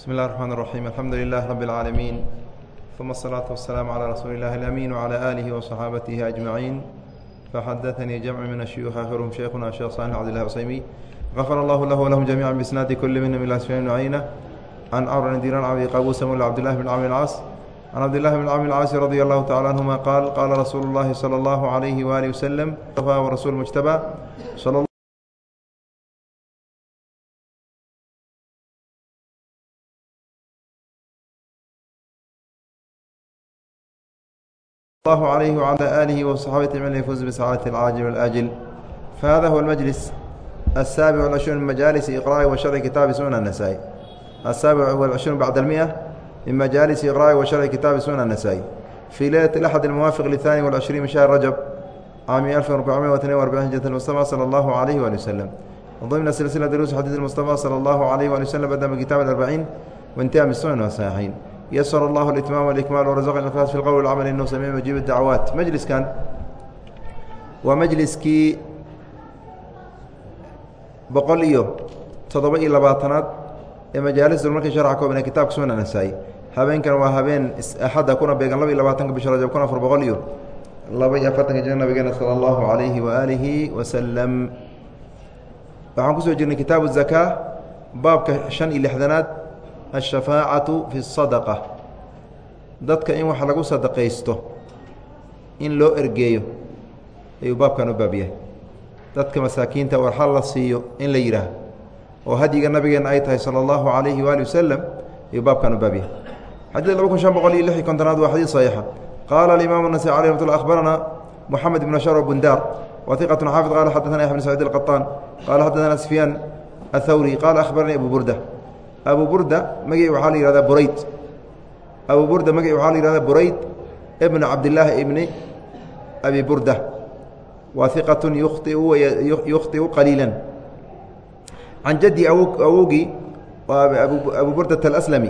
بسم الله الرحمن الرحيم الحمد لله رب العالمين ثم الصلاة والسلام على رسول الله الأمين وعلى آله وصحابته أجمعين فحدثني جمع من الشيوخ آخرهم شيخنا الشيخ صالح عبد الله العصيمي غفر الله له ولهم جميعا بإسناد كل منهم إلى سفيان بن عيينة عن عمرو بن دينار عن قابوس مولى عبد الله بن عمرو العاص عن عبد الله بن عمرو العاص رضي الله تعالى عنهما قال قال رسول الله صلى الله عليه وآله وسلم ورسول مجتبى الله الله عليه وعلى آله وصحابته من يفوز بسعادة العاجل والآجل فهذا هو المجلس السابع والعشرون من مجالس إقراء وشرع كتاب سنن النسائي السابع والعشرون بعد المئة من مجالس إقراء وشرع كتاب سنن النسائي في ليلة الأحد الموافق للثاني والعشرين من شهر رجب عام 1442 هجرة المصطفى صلى الله عليه وآله وسلم ضمن سلسلة دروس حديث المصطفى صلى الله عليه وآله وسلم بدأ من كتاب الأربعين وانتهى من السنن والصحيحين ysر الlah الإتmام والإكmال ورزqna الإkلاص في الqول والcمل إنه سميع مجيب الدعواaت mجliskan waa mجliskii boqol iyo toddoba iyo labaatanaad ee majaalis marka شharca kooban ee kitabka sunan nasaa-i habeenkan waa habeen axadda kuna beegan laba iyo labaatanka bisha rajab kun afar boqol iyo laba iyo afartanka jir nabigeena salى الlahu عalayhi وaalihi waslم waxaan kusoo jirnay kitaaب الزakاة baabka شhan iyo lixdanaad alshafaacatu fi sadaqa dadka in wax lagu sadaqaysto in loo ergeeyo ayuu baabkan u baab dadka masaakiinta warxal la siiyo in la yidhaah oo hadyiga nabigeenna ay tahay sala allahu calayhi waali wasalam ayuu baabkan u baab yahay. Xadid laba kun shan boqol iyo lix i kontonaad waa xadiid saxiixa. Qaala alimaam anasai alay ramat lla ahbarana moxamed ibn sharo bundaar wa iqatun xaafid qala xaddaana yaxya bn saciid alqaطaan qala xaddaana sufyaan athawri qaala ahbaranii abu abu burda magii waxaa la yihahdaa burayd. Abu burda magii waxaa la yihahdaa burayd ibna cabdillaahi ibni abi burda. Waa yukhtiu yukhطiu qaliila can jaddi awo awowgii abu burdata alaslami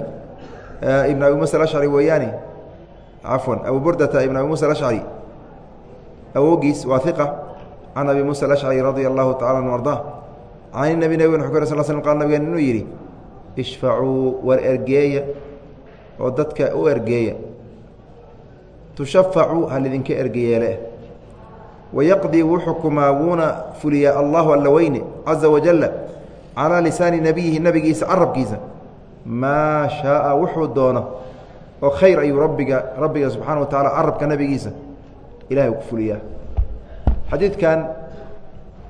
ibn abi musa alashcari weeyaane cafwan abu burdata ibn abi musa alashcari awowgiis waa can abi musa alashcari radia allahu tacala an ardaa can nabi nabig wxu kor sal slm qal nabigeen inuu yidhi ishfacuu war ergeeya oo dadka u ergeeya. Tushafacuu halidinka ergeyeele. Wayaqdii wuu xukumaa wuuna fuliyaa allahu alla weyne caza wajalla calaa lisaani nebiyihi nebigiisa carabkiisa. Maa shaaa wuxuu doono oo khayr ayuu rabbiga rabbiga subxaana wa tacaala carabka nebigiisa ilahay ku fuliyaa. Xadiidkan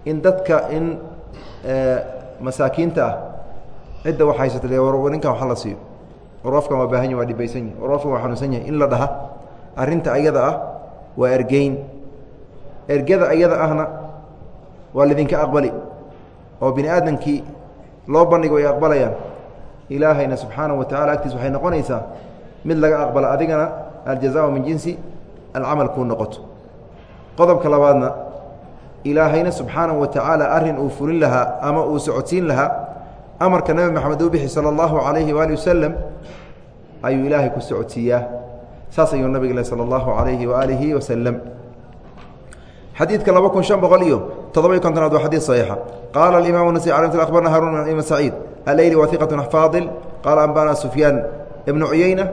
in dadka in masaakiinta ah cidda wax haysata ninkan wax la siiyo. War afkan waa baahan yahi waa dhibaysan yahi war afkan waa xanuunsan yahay. In la dhaha arrinta ayada ah waa ergeyn. Ergada ayada ahna waa lidinka aqbali. Oo bini aadamkii loo bandhigo ay aqbalayaan. Ilaahayna subxaanahu wa tacala agtiis waxay noqonaysaa mid laga aqbala adigana aljazaau min jinsi alcamal kuu noqoto. Qodobka labaadna ilaahayna subxaanahu wa tacaala arrin uu fulin lahaa ama uu socodsiin lahaa amarka nabi maxamed uu bixi salى اllahu عalayhi waali waslem ayuu ilaahay ku socodsiiyaa saas ayuu nabig le salى اllahu عalayhi waaalihi waslem xadiidka laba kun شhan boqol iyo toddoba-iyo kontonaad waa xadiid صaxiixa qaala اimam النasي a abarna haruun ibn saciid aleyli wa iqaة faadil qaala anbana sufyaan ibn cuyeyna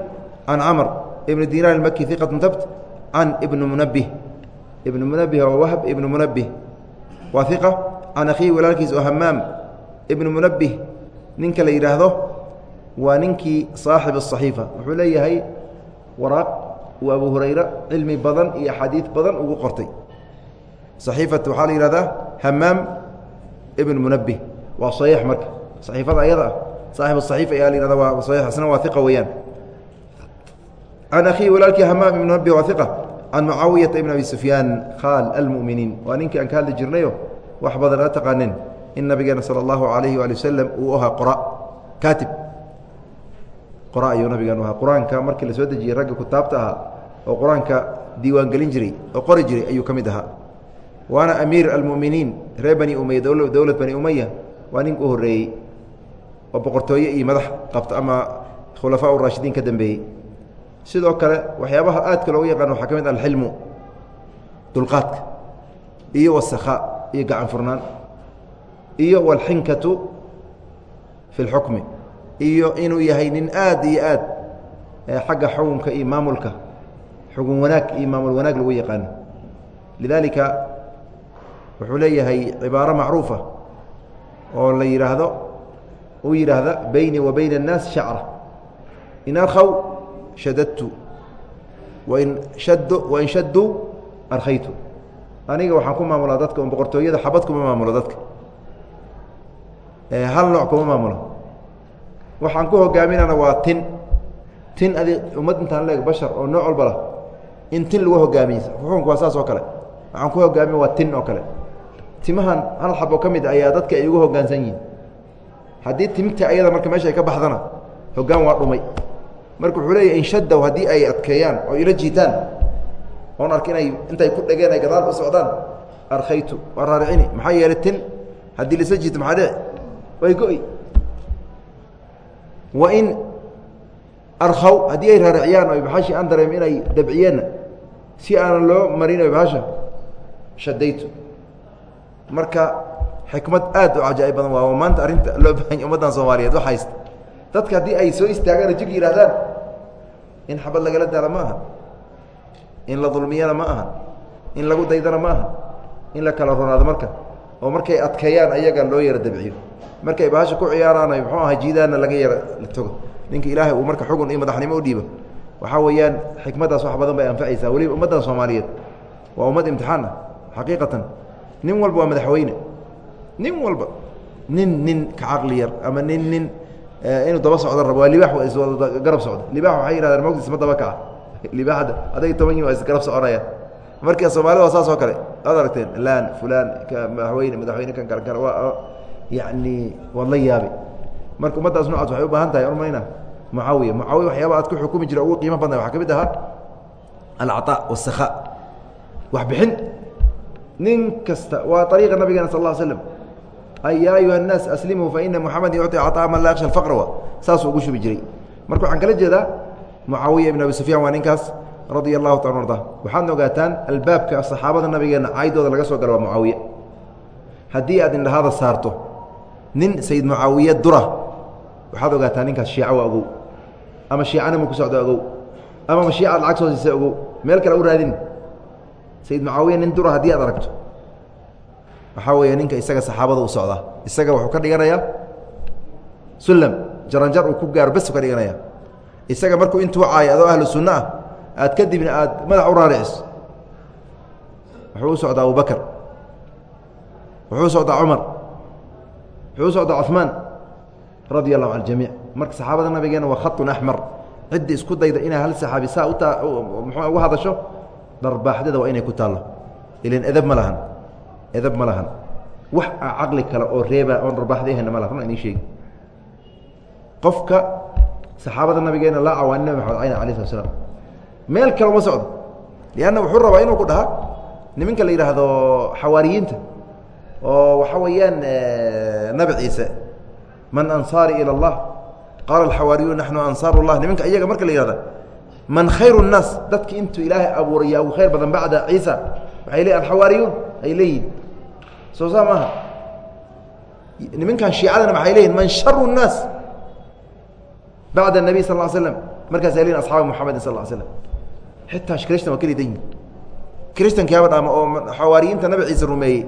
can camr ibn dinar اmaki iqaة tabt can ibn munabih ibn munabih waa wahb ibn munabih waa iqa can akhiihi walaalkiis oo hamaam ibn munabih ninka la yidhaahdo waa ninkii saaxib الصaxiifa wuxuu leeyahay waraaq uu abu hurayra cilmi badan iyo axaadiid badan ugu qortay صaxiifat waxaa la yihahdaa hamaam ibn munabih waa صaxiix marka صaxiifada ayada ah saaxib الصaxiifa ayaa la yihahda waa صaxiix isna waa iqa weeyaan can akhiihi walaalkii hamaam ibn munabih waa iqa can mucaawiyata ibn abi sufyaan khaal almu'miniin waa ninkii aan ka hadli jirnayo wax badan a taqaanin in nabigeena salى اllahu alayhi waali waslem uu ahaa qora kaatib. Qora ayuu nabigeenu ahaa. Qur'aanka markii la soo dejiyey ragga kutaabta ahaa oo qur'aanka diiwaan gelin jiray oo qori jiray ayuu ka mid ahaa. Waana amiir almu'miniin reer bani umaya dowlad bani umaya waa ninka u horreeyey oo boqortooye iyo madax qabta ama khulafaa raashidiin ka dambeeyey. Sidoo kale waxyaabaha aadka loogu yaqaan waxaa ka mid alxilmu dulqaadka iyo wasakhaa iyo gacan furnaan iyo walxinkatu fi اlxukmi iyo inuu yahay nin aad iyo aad xagga xukunka iyo maamulka xugun wanaag iyo maamul wanaag lagu yaqaano lidaalika wuxuu leeyahay cibaaro macruufa oo la yidhaahdo uu yidhaahda beynii wa bayna الnaas shacra in arkhaw shadadtu wain shaddu wain shadduu arkaytu aniga waxaan ku maamulaa dadka un boqortooyada xabad kuma maamulo dadka hal nooc kuma maamulo. Waxaan ku hogaaminana waa tin. Tin adi ummad intaan leeg bashar oo nooc walba lah in tin lagu hogaamiye xukunku waa saas oo kale. Waxaan ku hogaamin waa tin oo kale. Timahan hal xabo ka mid ayaa dadka ay ugu hogaansan yihiin. Haddii timta ayada marka meesha ay ka baxdana hogaan waa dhumay. Marka wuxuu leeyahy inshadow haddii ay adkeeyaan oo ila jiitaan oon ark inay intay ku dhegeen ay gadaal u socdaan arkaytu waa raaricini. Maxaa yeelay tin haddii laisla jiito maxaa dhici way go-i. Wa in arkhaw haddii ay raariciyaan o baxashi aan dareem inay dabciyeenna si aanan loo marin baxasha shadaytu marka xikmad aad u cajaa'ib badan waa maanta arrinta loo bahanya ummaddan soomaaliyeed wax haysta. Dadka haddii ay soo istaagaan jig yidhahdaan in xabad lagala daala ma aha. In la dulmiyana ma aha. In lagu daydana ma aha. In la kala ronaado marka oo markay adkeeyaan ayaga loo yara dabciyo. Markay bahasha ku ciyaaraan muxuu aha jiidaanna laga yara togo ninka ilaahay uu marka xugun iyo madaxnimo u dhiibo. Waxaa weeyaan xikmaddaas wax badan bay anfacaysaa. Weliba ummaddan soomaaliyeed waa ummad imtixaan ah xaqiiqatan. Nin walba waa madaxweyne. Nin walba nin nin ka caqli yar ama nin nin inuu daba socdo rabo waa libaax isgarab socda libaax waxay yihahdeen mogta isma daba kaca. Libaaxadda aday toban yi waa isgarab soconayaan marka soomaalida waa saas oo kale waad aragteen laan fulaan madaxweyne madaxweyne kan kale kale waa yacni waad la yaabi marka ummaddaas noocaas waxay u baahan tahay ormayna mucaawiya mucaawiya waxyaaba aad ku xukumi jira ugu qiimo badna waxaa ka mid ahaa alcaطaa waالsakhaa wax bixin nin kasta waa ariiqa nabigeena sal ا slm ya ayuha الnaas aslimuu faina muxameda yucطi caطaa man laa yaksha اfaqr saasuu ugu shubi jiray marka waxaan kala jeedaa mucaawiya ibn abi sufyaan waa ninkaas radia الlahu taala arda waxaadna ogaataan albaabka saxaabada nabigeena caydooda laga soo galo waa mucaawiya. Haddii aad indhahaada saarto nin sayid mucaawiya dura waxaad ogaataa ninkaas shiica ogow ama shiicanima ku socdo ogow ama ma shiica ad lacag soo siisa ogow meel kale u raadin. Sayid mucaawiya nin dura haddii aad aragto. Waxaa weeye ninka isaga saxaabada u socdaa isaga wuxuu ka dhiganayaa sulam jaranjar uu ku gaaro bes ka dhiganaya. Isaga markuu intuu caayo adoo ahlu sunno ah aad kadibna aad madax u raariciso wuxuu u socdaa abubakr wuxuu u socdaa cumar. Wuxuu u socdaa cuثmaan radia allahu can jamiic marka saxaabada nabigeena waa khaطun axmar ciddi isku dayda inay hal saxaabi saa utaa muxuu uga hadasho? Dharbaaxdada waa inay ku taallo ilan edab ma lahan. Edab ma lahan. Wax a caqli kale oo reeba oon dharbaaxdahayna ma laha run inii sheegi. Qofka saxaabada nabigeena laa cawaani nabi maxamed cayna alah slat slam meel kale uma socdo lianna wuxuu rabaa inuu ku dhaha nimanka la yidhaahdo xawaariyiinta oo waxaa weeyaan nabi ciise man ansaari ilى اllah qaala alxawaariyuun naxnu ansaaru اllah nimanka iyaga marka la yihahda man khayru الnaas dadki intuu ilaahay abuuraya ugu khayr badan bacda ciisa waxay leeyihin alxawaariyuun ay leeyihin soo saa maaha nimankan shiicadana maxay leeyihin man sharu الnaas bacda الnabiy sal ه slam markaasay leyihin asxaabi muxamedin sal ه slam xitaa kristan waa kelidan yihiin kristankaaba dhaama oo xawaariyiinta nabi ciise rumeeyey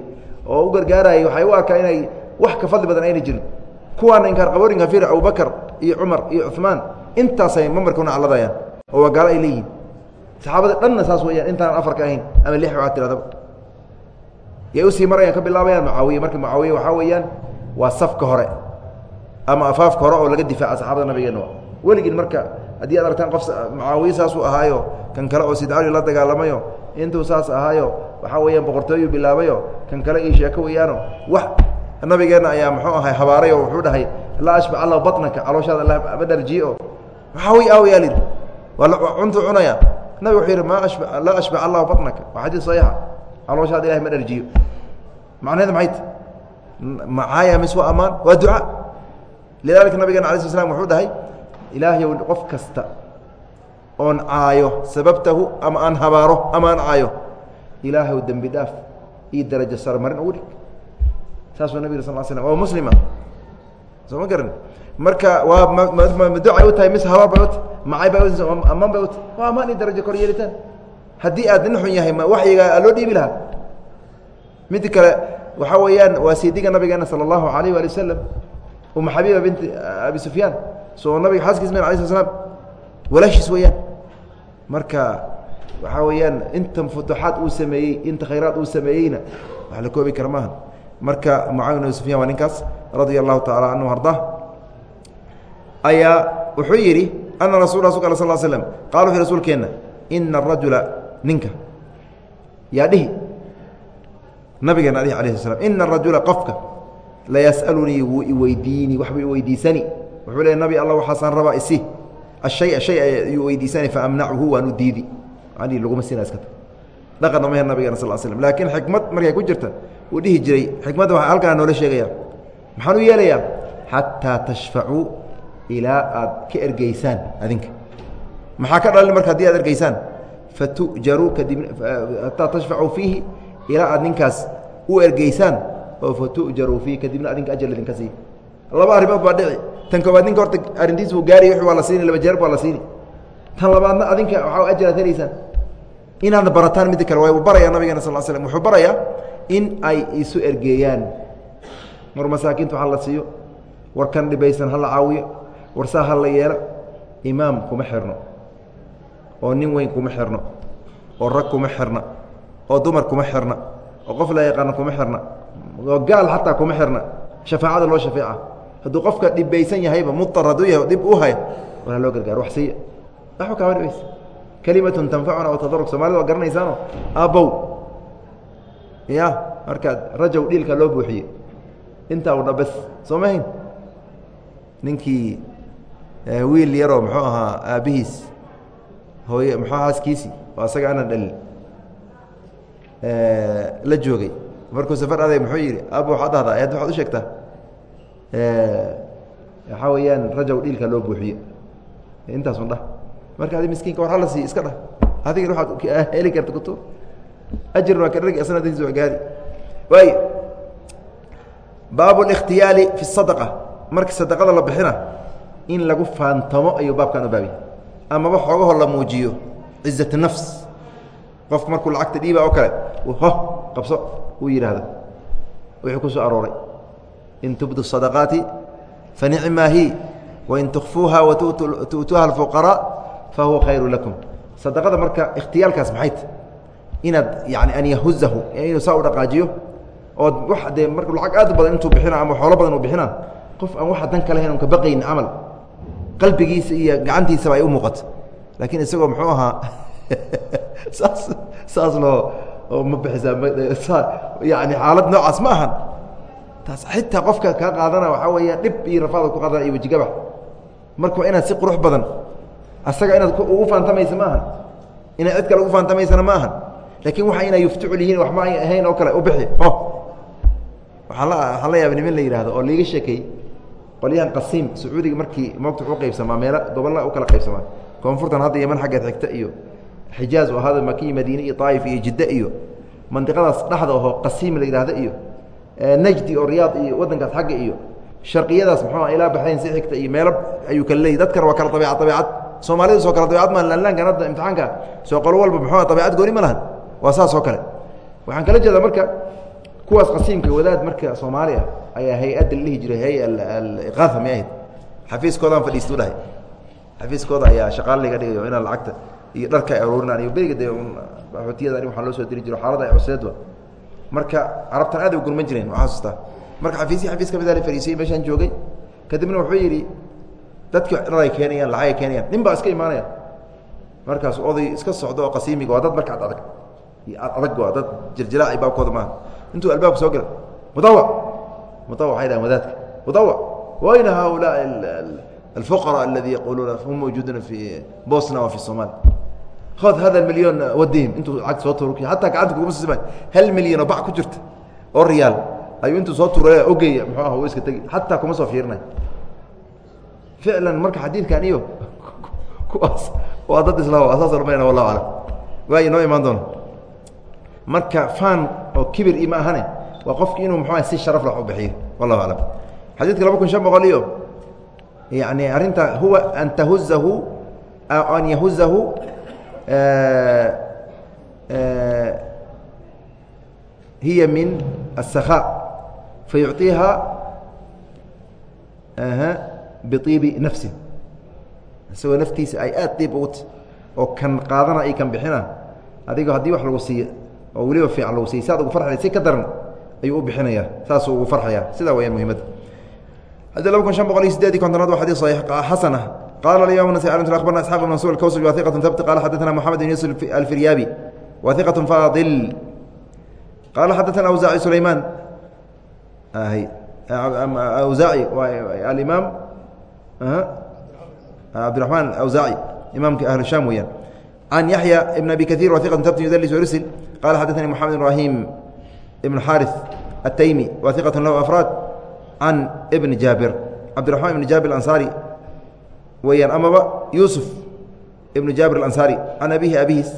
oo u gargaarayay waxay u arkaa inay wax ka fadli badan ayna jirin. Kuwaana inkaar qaboorinka fir abubakr iyo cumar iyo cuثmaan intaasay mamarkuna calladayaan oo waa gaalo ay leeyihiin. Saxaabada dhanna saas weyaan intaan afarka ahayn ama lix waxaa tiradaba yay u sii marayaan ka bilaabayaan mucaawiya. Marka mucaawiya waxaa weeyaan waa safka hore ama afaafka hore oo laga difaaca saxaabada nabigeenna weligiin marka haddii ad aragtaan qof mucaawiye saasuu ahaayo kan kale oo sidcali la dagaalamayo intuu saas ahaayo waxaa weeyaan boqortooyu bilaabayo kan kale ii sheeko weyaano wax nabigeenna ayaa muxuu ahay habaaray oo wuxuu dhahay laa ashbac allahu batnaka calooshaada ma dharjiyo mucaawiya aawayaa lihi waa cuntuu cunaya. Nabig wuxuu yidhi ma ashba laa ashbac allahu batnaka. Waa xadiis saxiixa. Calooshaada ilahay ma dharjiyo macnaheeda maxay? Ta macaaya mis waa ammaan? Waa duca lidalika nabigeena ala sl slam wuxuu dhahay ilaahayow qof kasta oon caayo sababtahu ama aan habaaro ama aan caayo ilaahaw dembi dhaaf iyo darajo sarmarin ugu dhig. Saasuu nabig sal slam waa muslima. Soo ma garan? Marka waa mducay u tahay mise habaar bay uta macay bay ut bay uta waa amaan i darajo kor yeelitaan. Haddii aad nin xun yahay waxyiga loo dhiibi lahaa? Mid kale waxaa weeyaan waa siidiga nabigeena sala allahu alayh waali wasalam uma xabiiba binti abi sufyaan soo nabiga xaaskiis men alay sla slam weeyaan. Marka waxaa weeyaan inta futuxaad uu sameeyey inta khayraad uu sameeyeyna wax la koobi kara maaha marka mucaawiya abi waa ninkaas radia allahu tacala canhu arda ayaa wuxuu yidhi ana rasul rasulk al sal slm qala wuxu rasuulkeenna ina arajula ninka yaa dhihi nabigeena adhi alah sl slam ina arajula qofka layas'alunii wuu iweydiini waxbuu iweydiisani wuxuu leey nabi alla waxaasaan rabaa isi. Ashaya shay ayuu weydiisani faamnachu waan u diidi. Ani laguma sina iska ta ma her nabigeena sal slm laakiin xikmad markay ku jirta uu dhihi jiray xikmadda waxaa halkaa noola sheegaya maxaan u yeelayaa? Xataa tashfacuu ilaa aad ka ergeysaan adinka. Maxaa ka dhalin marka haddii aad ergeysaan? Fatujaruu kadib hataa tashfacuu fiihi ilaa aad ninkaas u ergeysaan oo fatujaruu fiihi kadibna adinka ajar idinka siiy laba arrimood baa dhici tan koobaad ninka horta arrintiis buu gaariy w waa la siini laba jeer baa la siini. Tan labaadna adinka waxaa ajar aad helaysaan inaadna barataan midda kale waa baraya nabigeena sal slm wuxuu barayaa in ay isu ergeeyaan. Mar masaakiinta waxa la siiyo war kan dhibaysan ha la caawiyo war saa ha la yeelo imaam kuma xirno oo nin weyn kuma xirno oo rag kuma xirna oo dumar kuma xirna oo qof la yaqaano kuma xirna oo gaal xataa kuma xirna. Shafaacada loo shafeeca hadduu qofka dhibaysan yahayba muar hadduu yahay dhib u haya walaa loo gargaaro wax siiya. Waxba kaama dhibaysa kelimatun tanfacuna oo tadarug somalida waa garanaysaano aabbow ya markaad rajow dhiilka loo buuxiye. Intaa una bes soo mahayn ninkii wiil yaroo muxuu ahaa aabbihiis hooye muxuu haaskiisii oo asaga aanan dhalin la joogay. Markuu safar aday muxuu yidhi aabba waxaad dhahdaa ayaad waxaad u sheegtaa waxaa weeyaan rajow dhiilka loo buuxiye intaasun dhah marka adi miskiinka war hala siiy iska dhah adigana waaad heli karta kutu ajirna waa kadhargi asna dadkiis waa gaari waay baabu اlikhtiyaali fi الsadaqa marka sadaqada la bixina in lagu faantamo ayuu baabkan u baabiy amaba xoogaho la muujiyo cizat nafs qofku markuu lacagta dhiiba oo kale ho qabso uu yidhaahdo wixii ku soo arooray in tubdu sadaqaati fanicmaa hi wain tukfuuha wa tu'tuuha alfuqaraa fa huwa khayru lakum sadaqada marka ikhtiyaalkaas maxayt inaad yani an yahuzahu inuu saa u dhaqaajiyo ood wa dee mar lacag aad u badan intuu bixina ama xoolo badan uu bixinaa qof aan waxa dan ka lahayn on ka baqayn camal qalbigiisa iyo gacantiisaba ay u muuqato laakiin isagoo muxuu ahaa saas saas loo ma bixisaa yani xaalad noocaas ma ahan taas xitaa qofka kaa qaadana waxaa weeya dhib iyo rafaada ku qaadana iyo wejigabax marka inaad si qurux badan asaga inaad ugu faantamaysa ma ahan inaad cid kale ugu faantamaysana ma ahan laakiin waxa inay yuftucul yihiin wax ma ay ahayn oo kale u bixi. O waaa la waxaan la yaaba niman la yidhahdo oo liiga sheekay qolyahan qasiim sacuudiga markii moogta wuxuu qaybsamaa meelo gobolla u kala qaybsamaa. Koonfurtan hadda yaman xaggeed xigta iyo xijaaz oo hada makiyi madiine iyo taa'if iyo jidde iyo mandiqadaas dhexda aho qasiim la yidhahdo iyo najdi oo riyaad iyo waddankaas xagga iyo sharqiyadaas muxuua ilaa baxrayn si xigta iyo meelo ayuu kala leeyay. Dadkana waa kala abeecad abeecad soomaalida soo kala dabeecad ma laanlaankan hadda imtixaanka soo qolo walba muxuu dabeecad gooni ma lahan. Waa saas oo kale. Waxaan kala jeedaa marka kuwaas qasiimka wadaad marka soomaali ah ayaa hay'adda la dhihi jiray hay aliqaaa may ahayd. Xafiiskoodaan fadhiistu dhahay. Xafiiskooda ayaa shaqaal laga dhigayo inaa lacagta iyo dharka ay aruurinaan iyo beriga de xootiyada ani waxaa loo soo diri jiro xaalada ay cusleedba marka carabtan aad gurman jireen waa xasuustaa marka xafiisyi xafiis ka mid a la fariisiyey meeshaan joogay kadibna wuxuu yidhi dadki dhar ay keenayaan lacag ay keenayaan nin baa iska imaanaya. Markaas oday iska socdo oo qasiimiga waa dad marka ad adag. Waa dad jirjilaaci baabkooda maaha. Intuu albaabka soo gala mudawac mudawac waxay dhahan wadaadka. Mudawac wayna haulaai alfuqara aladi yaquluuna hum mawjuuduuna fi bosna wa fi somaal hod hada milyon wadihim intuu lacag soo tur hataa gacanta kuguma sisma hal milyan oo bac ku jirta oo riyaal ayuu intuu soo turaya ogeya muxuu ah iska tegi xataa kuma soo fiirinay ficlan marka xadiidkan iyo kuwaas waa dad isla saasoo dhamayna wallahu aclam waa inoo imaan doona marka fan oo kibir i ma ahane waa qofki inuu muxuu si sharaf la wax u bixiyo wallahu aclam xadiidka laba kun shan boqol iyo yani arrinta huwa an tahuzahu an yahuzahu hiya min السakخاء fayuعطiiha biطiibi nafsi isagoo naftiisa ay aad diib ugu t oo kan qaadana iyo kan bixina adigoo haddii wax lagu siiyo oo weliba fiican lagu siiy saad ugu farxay si ka daran ayuu u bixinaya saasuu ugu farxaya sidaa wayaan muhimadda haddi laba kun شhan boqol iyo sideedi kontonaad wa xadيث صaيح xasنة qala الimaم النسي أخبرna اسحاq بن منصور الكوسج wa ثiqة ثبت qala xadثna محamed بن يوسف الفiryaabi wa ثiqة فاضل qala xadثna أوزاعي سulayman أوزاعي alimaam cabdiرaحman أوزاعي imaamka أهل الشham weyaan عن yaحyى بن أbي كثير wa ثiqة ثبت يdلس وrسل qala xadثnي محamed إبراهيم بن xاriث التyمي wa ثiqة له أفrاad can bni jaabir cabdiraxmaan ibni jaabir alansaari weeyaan amaba yuusuf ibnu jaabir alansaari can abihi abihiis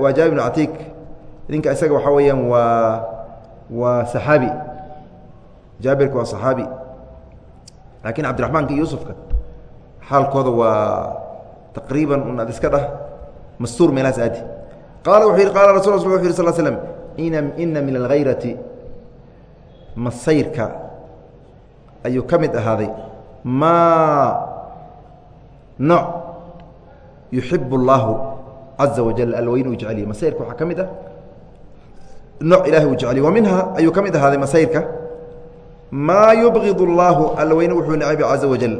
waa jaabir ibn catiik. Ninka isaga waxaa weeyaan waa waa saxaabi. Jaabirka waa saxaabi. Laakiin cabdiraxmaanka iyo yuusufka xaalkooda waa taqriiban un ad iska dhah mastuur meelahaas aadi. Qaala wuxuu yidhi qaala rasul rasul wuxu yih sal slm ina min alhayrati masayrka ayuu ka mid ahaaday maa nooc yuxib اllaahu caza wajal alweyn uu jeceliye masayrka waxaa ka mid ah nooc ilahay uu jeceliye wa minha ayuu ka mid ahaaday masayrka maa yubgid اllaahu alweyne wuxuu necbi caza wajal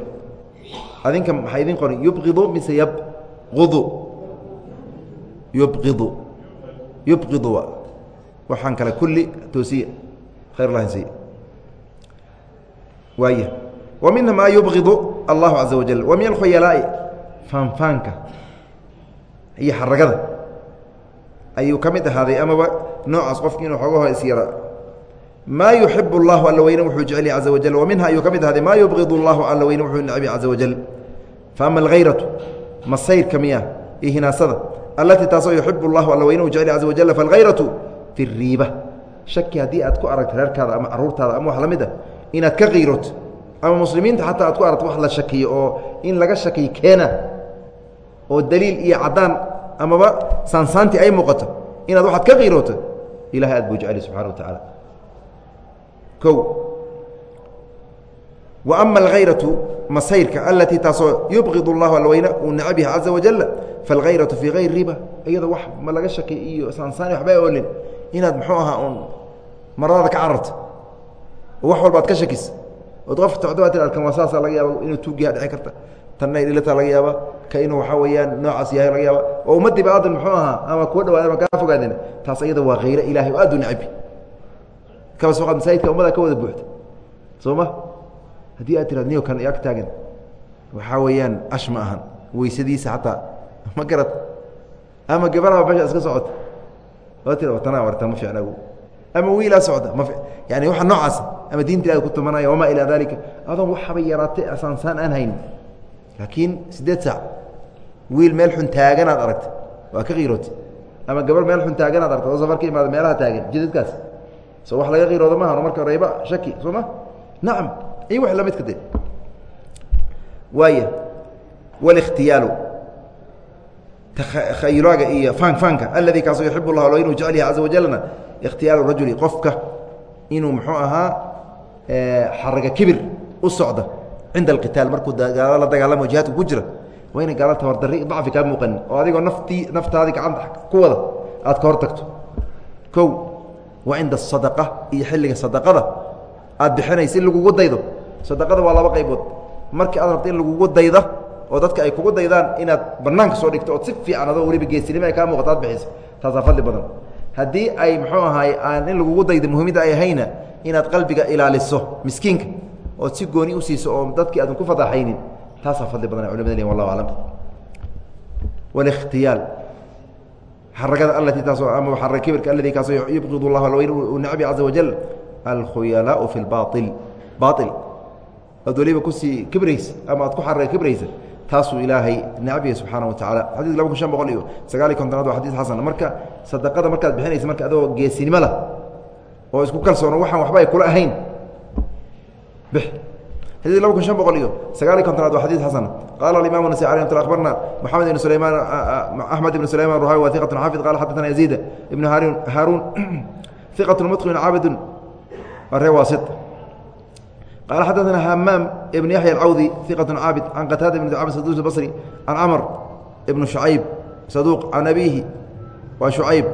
adinka maxaa idin qoran yubgidu mise yabgudu yubgidu yubgidu waxaan kale kulli toosiya. Waay wa minha maa yubgidu allahu caza wajal wa min alkhuyalaa'i faanfaanka iyo xaragada ayuu ka mid ahaaday amaba noocaas qofki inuu xoogaho isyara maa yuxib اllahu alla weyne wuxuu jecel caza wajal wa minha ayuu ka mid ahaaday maa yubgid اllahu alla weyne wuxuu necbi caza wajal faama alhayratu masayrka miya iyo hinaasada allatii taasoo yuxib اllahu alla weyne uu jecel caza wajal faاlhayratu fi الriiba shaki haddii aad ku aragto reerkaada ama caruurtaada ama wax la mid a inaad ka qiiroto ama muslimiinta xataa aad ku aragto wax la shakiyo oo in laga shakiy keena oo daliil iyo caddaan amaba saansaantii ay muuqato inaad waxaad ka qiirooto ilahay aad buu jeceli subxana wa tacaala. O wa ama alhayratu masayrka alatii taasoo yubgid اllahu alweyne uu necab yahay caza wajal faاlhayratu fii hayr riba iyadoo wax ma laga shakiy iyo saansaani waxba oolin inaad muxuu ahaa un maradaada ka cararto ood qofka tocdo ati arkan waa saasa laga yaaba inuu tuugiyaa dhici karta. Tanna dhilata laga yaaba ka inuu waxaa weeyaan noocaas yahay laga yaaba oo ummaddiiba aadan muxuu ahaa ama kuwa dhawaad ama kaa fogaadeen taas iyada waa khayre ilahay oo aad u necbi. Kaba soo qaad masaajidka ummadaa ka wada buuxda. Soo ma? Haddii aad tiraad niyo kan ag taagan. Waxaa weeyaan ash ma ahan. Weysadiisa xataa. Ma garad. Ama gabaraba basha iska socota. Tana warta ma fiicna ama wiilaa socda ma yani waxa noocaas ama diinta ilahi ku tumanaya wamaa ilaa dalika adoon waxaba yaraatay asaansaan aan haynin laakiin siddeed saac wiil meel xun taaganaad aragta waa ka qiiroota ama gabar meel xun taaganaad aragta oo safar ka imaada meelaha taagan jidadkaas soo wax laga qiirooda maaha marka rayba shaki soo ma nacam iyo wax lamidka de waaya wاlاkhtiyaalu khayraga iyo faanfaanka aladi kaasoo yuxib اllah lo inuu jecel yahay caza wajalna ikhtiyaaru rajuli qofka inuu muxuu ahaa xaraga kibir u socda cinda alqitaal markuu gaalo la dagaalamo jihaadka ku jira waa ina gaalo tabardarri dacfi kaa muuqanin oo adigoo naftii naftaadii gacanta ku wada aad ka hor tagto kow wa cinda asadaqa iyo xilliga sadaqada aad bixinaysa in lagugu daydo sadaqada waa laba qaybood markii aad rabto in lagugu dayda oo dadka ay kugu daydaan inaad banaanka soo dhigto ood si fiican adoo weliba geesinimo ay kaa muuqato aad bixiso taasaa fadli badan haddii ay mxuu ahaay aan in lagugu daydo muhiimada ay ahayna inaad qalbiga ilaaliso miskiinka ood si gooni usiiso oo dadkii aadan ku fadaxaynin taasaa fadli badan culimada lin wallahu aclam walikhtiyaal. Xaragada allatii taasoo ama xarag kibirka alladii kaasoo yubqid llahu alweyn u necbi caza wajal alkhuyalaau fi lbail baail aad weliba ku sii kibraysa ama aad ku xaraga kibraysa taasuu ilaahay nacbiya subxaana watacaala xadid laba kun shan boqol iyo sagaaliy kontonaad waa xadiis xasan. Marka sadaqada markaad bixinaysa marka adoo geesinimo lah oo isku kalsoono waxaan waxba ay kula ahayn. Bix. Xadid laba kun shan boqol iyo sagaaliy kontonaad waa xadiis xasan. Qaala alimaam nasai alay mt abarna moxamed ibn sulaymaan axmed ibn sulayman ruhawi waa iqatun xaafid qala xadana yaziid ibnu haarun iqatun mudqinun caabidun rewasit waasit qaala xadaثna hamaam ibn yaxya alcawdi iqaة caabid can qataada bn dacam saduus basri can camr ibn shucayb saduuq can abiihi waa shucayb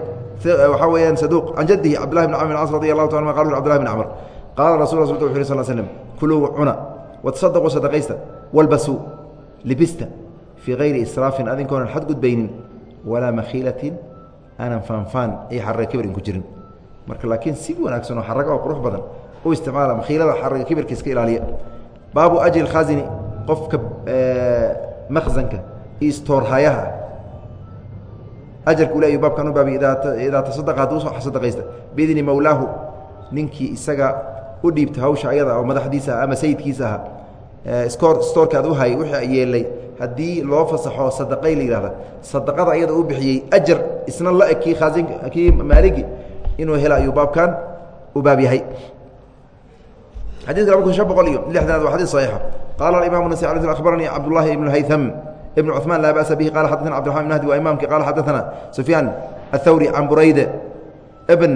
waxaa weeyaan saduuq can jadihi cabdillahi bn camr bn cas radi allahu ta anma qal cbdillahi bn camr qaala rasul rasulka wuxu yh sal slm kuluu cuna watasadaquu sadaqaysta walbasuu libista fii hayri israafin adinkoonan xadgudbaynin walaa makhiilatin aanan faanfaan iyo xarre kibrin ku jirin marka laakiin si wanaagsan oo xaraga oo qurux badan u isticmaala makhiilada xaraga kibirka iska ilaaliya. Baabu ajri khaasini qofka makhsanka istoorhayaha. Ajarka ule ayuu baabkan u baabiy idaa tasadaqa hadduu sadaqaysta. Biidni mowlaahu ninkii isaga u dhiibta hawsha ayada oo madaxdiisa ama sayidkiisa ahaa stoor stoorka ad u hayay wixii yeelay haddii loo fasaxo sadaqay la yihahda sadaqada ayada u bixiyey ajar isna la eg kii khaasin kii maaligi inuu hela ayuu baabkan u baab yahay xadidka laba kun shan boqol iyo lixdanaad waa xadid صaxiixa qaala imam nasi a akhbaranii cabdullahi ibn haytham ibn cuثmaan laa ba'sa bihi qala xadana cbdiرaحman bn hdi waa imamki qala xadaثana sufyaan aلthawri can burayde bn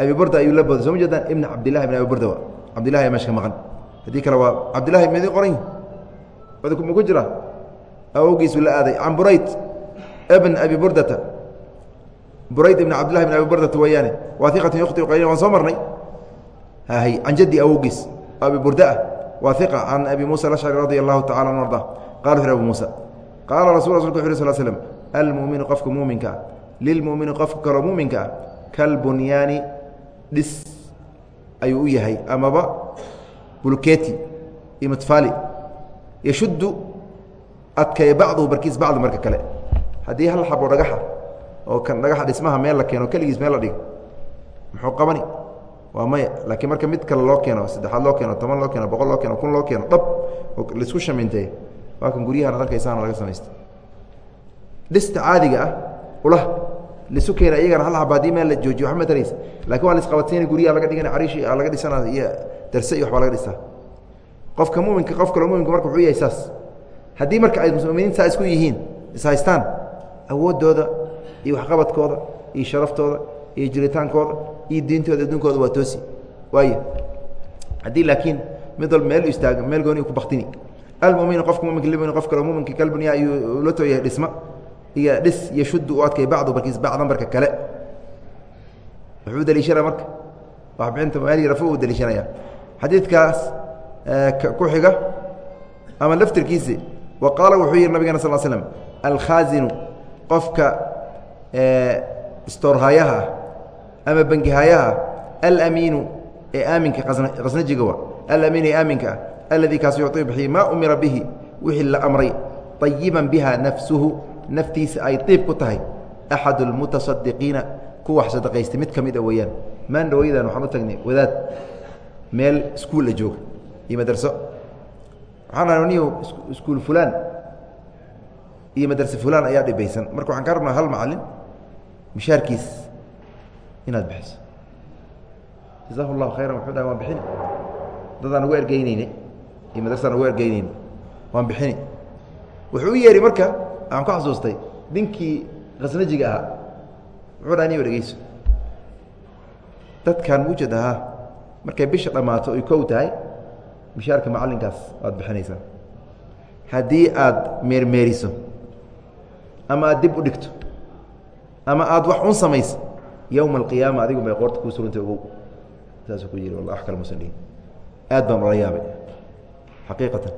abi burda ayuu la booday soo ma jeedaan ibn cabdillahi bn abi burda wa cabdillahi meesha ka maqan haddii kale waa cabdillahi midi qoran ma ku jira awowgiisu la aaday can burayd bn abi burdata burayd ibn cabdillahi bn abi burdata weeyaane waa iqatu yukhti qayl waan soo marnay can jaddi awowgiis abi burdaah waa iqa can abi muusa alashcari radi allahu tacala an arda. Qala wuxu abu muusa. Qaala rasul rasulka wuxu sl slm almuuminu qofka muuminka ah lilmuumini qofka kaloo muuminka ah kalbunyaani dhis ayuu u yahay amaba bulketi iyo matfaali yashuddu adkaya bacduhu barkiis bacdu marka kale. Haddii hal xabo dhagaxa oo kan dhagaxa dhismaha meel la keeno keligiis meel la dhigo muxuu qabani waa maya. Laakiin marka mid kale loo keeno saddexaad loo keeno toban loo keeno boqol loo keeno kun loo keeno dhab la isku shaminteey waa kan guryahan ad laga samaysta dhista caadiga ah ulah lisu keena iyagana hal xaba meel la joojiyo waxba mataraysa laakiin waa laisqabatayna guryaha laga dhigana cariishi laga dhisana iyo darse iyo waxbaa laga dhistaa qofka muminka qof kaloo muminka marka wuxuu yahay saas. Haddii marka ay muminiin saa isku yihiin ishaystaan awooddooda iyo waxqabadkooda iyo sharaftooda iyo jiritaankooda iyo diintooda adduunkooda waa toosi. Waay haddii laakiin mid walba meel istaag meel gooni ku baktini. Almuminu qofka muminka lmumin qof kaloo muminka kalbunya ayuu la tooyahay dhisma. Iyo dhis iyo shuddu u adkay bacdu barkiis bacdan barka kale. Wuxuu daliishanaya marka waxbixinta meel rafo uu daliishanaya xadiidkaas ku xiga ama laftirkiisi wa qaala wuxuu yihi nabigana sal slm alkhaazinu qofka istoorhayaha ah ama bengihayaha alamiinu ee aaminka khasnajiga wa alamiin ee aaminka ah alladii kaas yucطii bixiy maa umira bihi wixii la amray ayiban biha nafsuhu naftiisa ay iib ku tahay axad اlmutasadiqiina kuwa wax sadaqaystay mid ka mid weeyaan. Maan dhawaydan waxaan u tagnay wadaad meel iskuul la jooga iyo madraso waxaan niyo iskuul fulaan. Iyo madrase fulaan ayaa dhibaysan. Marka waxaan ka rabnaa hal macalin mishaarkiis inaad bixiso. Jazahu اllahu khayran wuxuu dhaha waan bixini. Dadaan ugu ergeyneyne iyo madrasadaan ugu ergeyneyne waan bixini. Wuxuu u yeehi marka waxaan ku xasuustay ninkii khasnajiga ahaa. Wuxuu dhaha niyo dhegeyso dadkan ujeed ahaa markay bisha dhammaato ay kow tahay mishaarka macallinkaas waad bixinaysaa. Haddii aad meermeeriso ama aad dib u dhigto ama aad wax un samayso yowma alqiyaama adigu bay qoorta kuu surantay ogow saasuu ku wax kale musan dhihin aad baan ola yaabay xaqiiqatan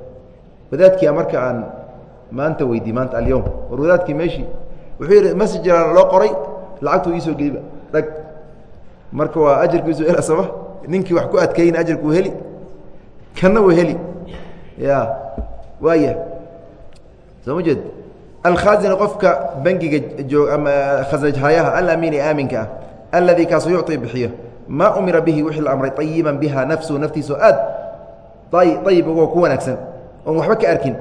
wadaadkia marka aan maanta weydii maanta alyowm war wadaadkii meeshii wuxuu yidhi masjiraan loo qoray lacagtuu iisoo geliba dhag marka waa ajarkiisu hela sama ninkii wax ku adkayna ajarkuu heli kanna wuu heli ya waaya soo ma jeed alkhaazina qofka bangiga joog ama khasnajhayaha alamiin ee aaminka ah alladii kaasoo yucطi bixiyo maa umira bihi wixii la amray ayiban biha nafsuhu naftiisao aad ayib ugo ku wanaagsan oon waxba ka arkin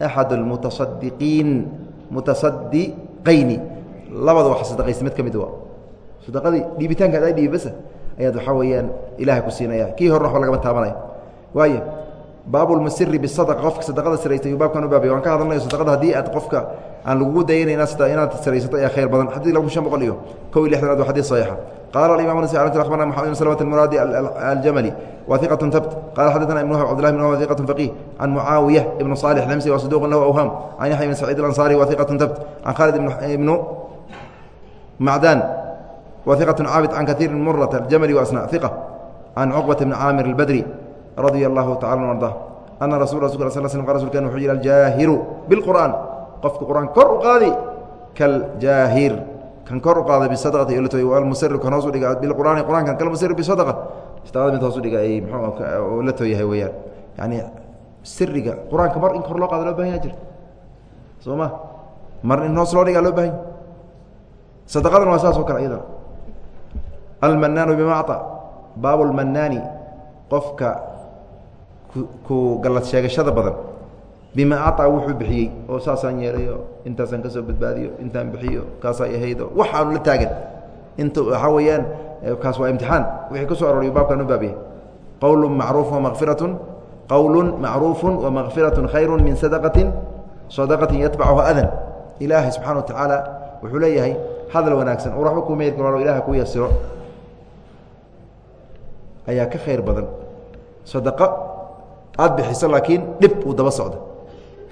axad اlmutasadiqiin mutasadiqayni labada wax sadaqaysa mid ka mid sadaqadii dhiibitaanka ad dhiibi basa ayaad waxaa weeyaan ilahay ku siinaya kii horena waba lagama taabanaya waaya baabulmusiri bisadqa qofka sadaqada siraystay yuu baabkan u baabay waan ka hadalnayo sadaqada haddii aad qofka aan lagugu dayanayna inaad siraysato ayaa khayr badan. Xadid laba kun shan boqol iyo kow iyo lixdanaad waa xadiid saxiixa. Akhbarna maxamed ibn salmat almuraadi aljamali wa hiqatun tabt qala xaddathana ibn wahb cabdillah ibn wahb hiqatun faqih can mucaawiya ibnu salix lamsi wa saduqun lahu awham can yaxya ibn saciid alansari wa hiqatun tabt can khalid ibnu macdan wa hiqatun caabid can kaiir murata aljamali wa asna hiqa can cuqbata bni caamir albadri radia allahu tacala arda ana rasul sl rasulkan wuxuu yihi aljaahiru bilqur'aan qofka qur'aan kor u qaadi kaljaahir kan kor u qaaday bisadaqati almusir kan hoos u dhiga bilqur'aani qur'aankan kalmusir bisadaqa. Sadaqada mid hoos u dhiga ay mxuu la tooyahay weeyaan. Yani siriga qur'aanka mar in kor loo qaado loo baahan ya jir. Soo ma? Mar in hoos loo dhigaa loo bahanya sadaqadana waa saas oo kale iyadana. Almanaanu bima acطa baab lmanaani qofka ku gallad sheegashada badan. Bima acطaa wuxuu bixiyey oo saasaan yeelayo intaasaan ka soo badbaadiyo intaan bixiyo kaasaa ahaydo waxaanu la taagan. Inta waxaa weeyaan kaas waa imtixaan. Wixii ku so aroriyo baabkan u baabiyay qowlu macruuf wamaqfiratun qowlu macruufu wamakfiraة khayru min sadaqati sadaqati yatbacuha adan ilaahay subxana wa tacaala wuxuu leeyahay hadal wanaagsan. Uu waxba kuu meeri karo ilaha ku yasiro ayaa ka khayr badan. Sadaqo aad bixiso laakiin dhib uu daba socdo.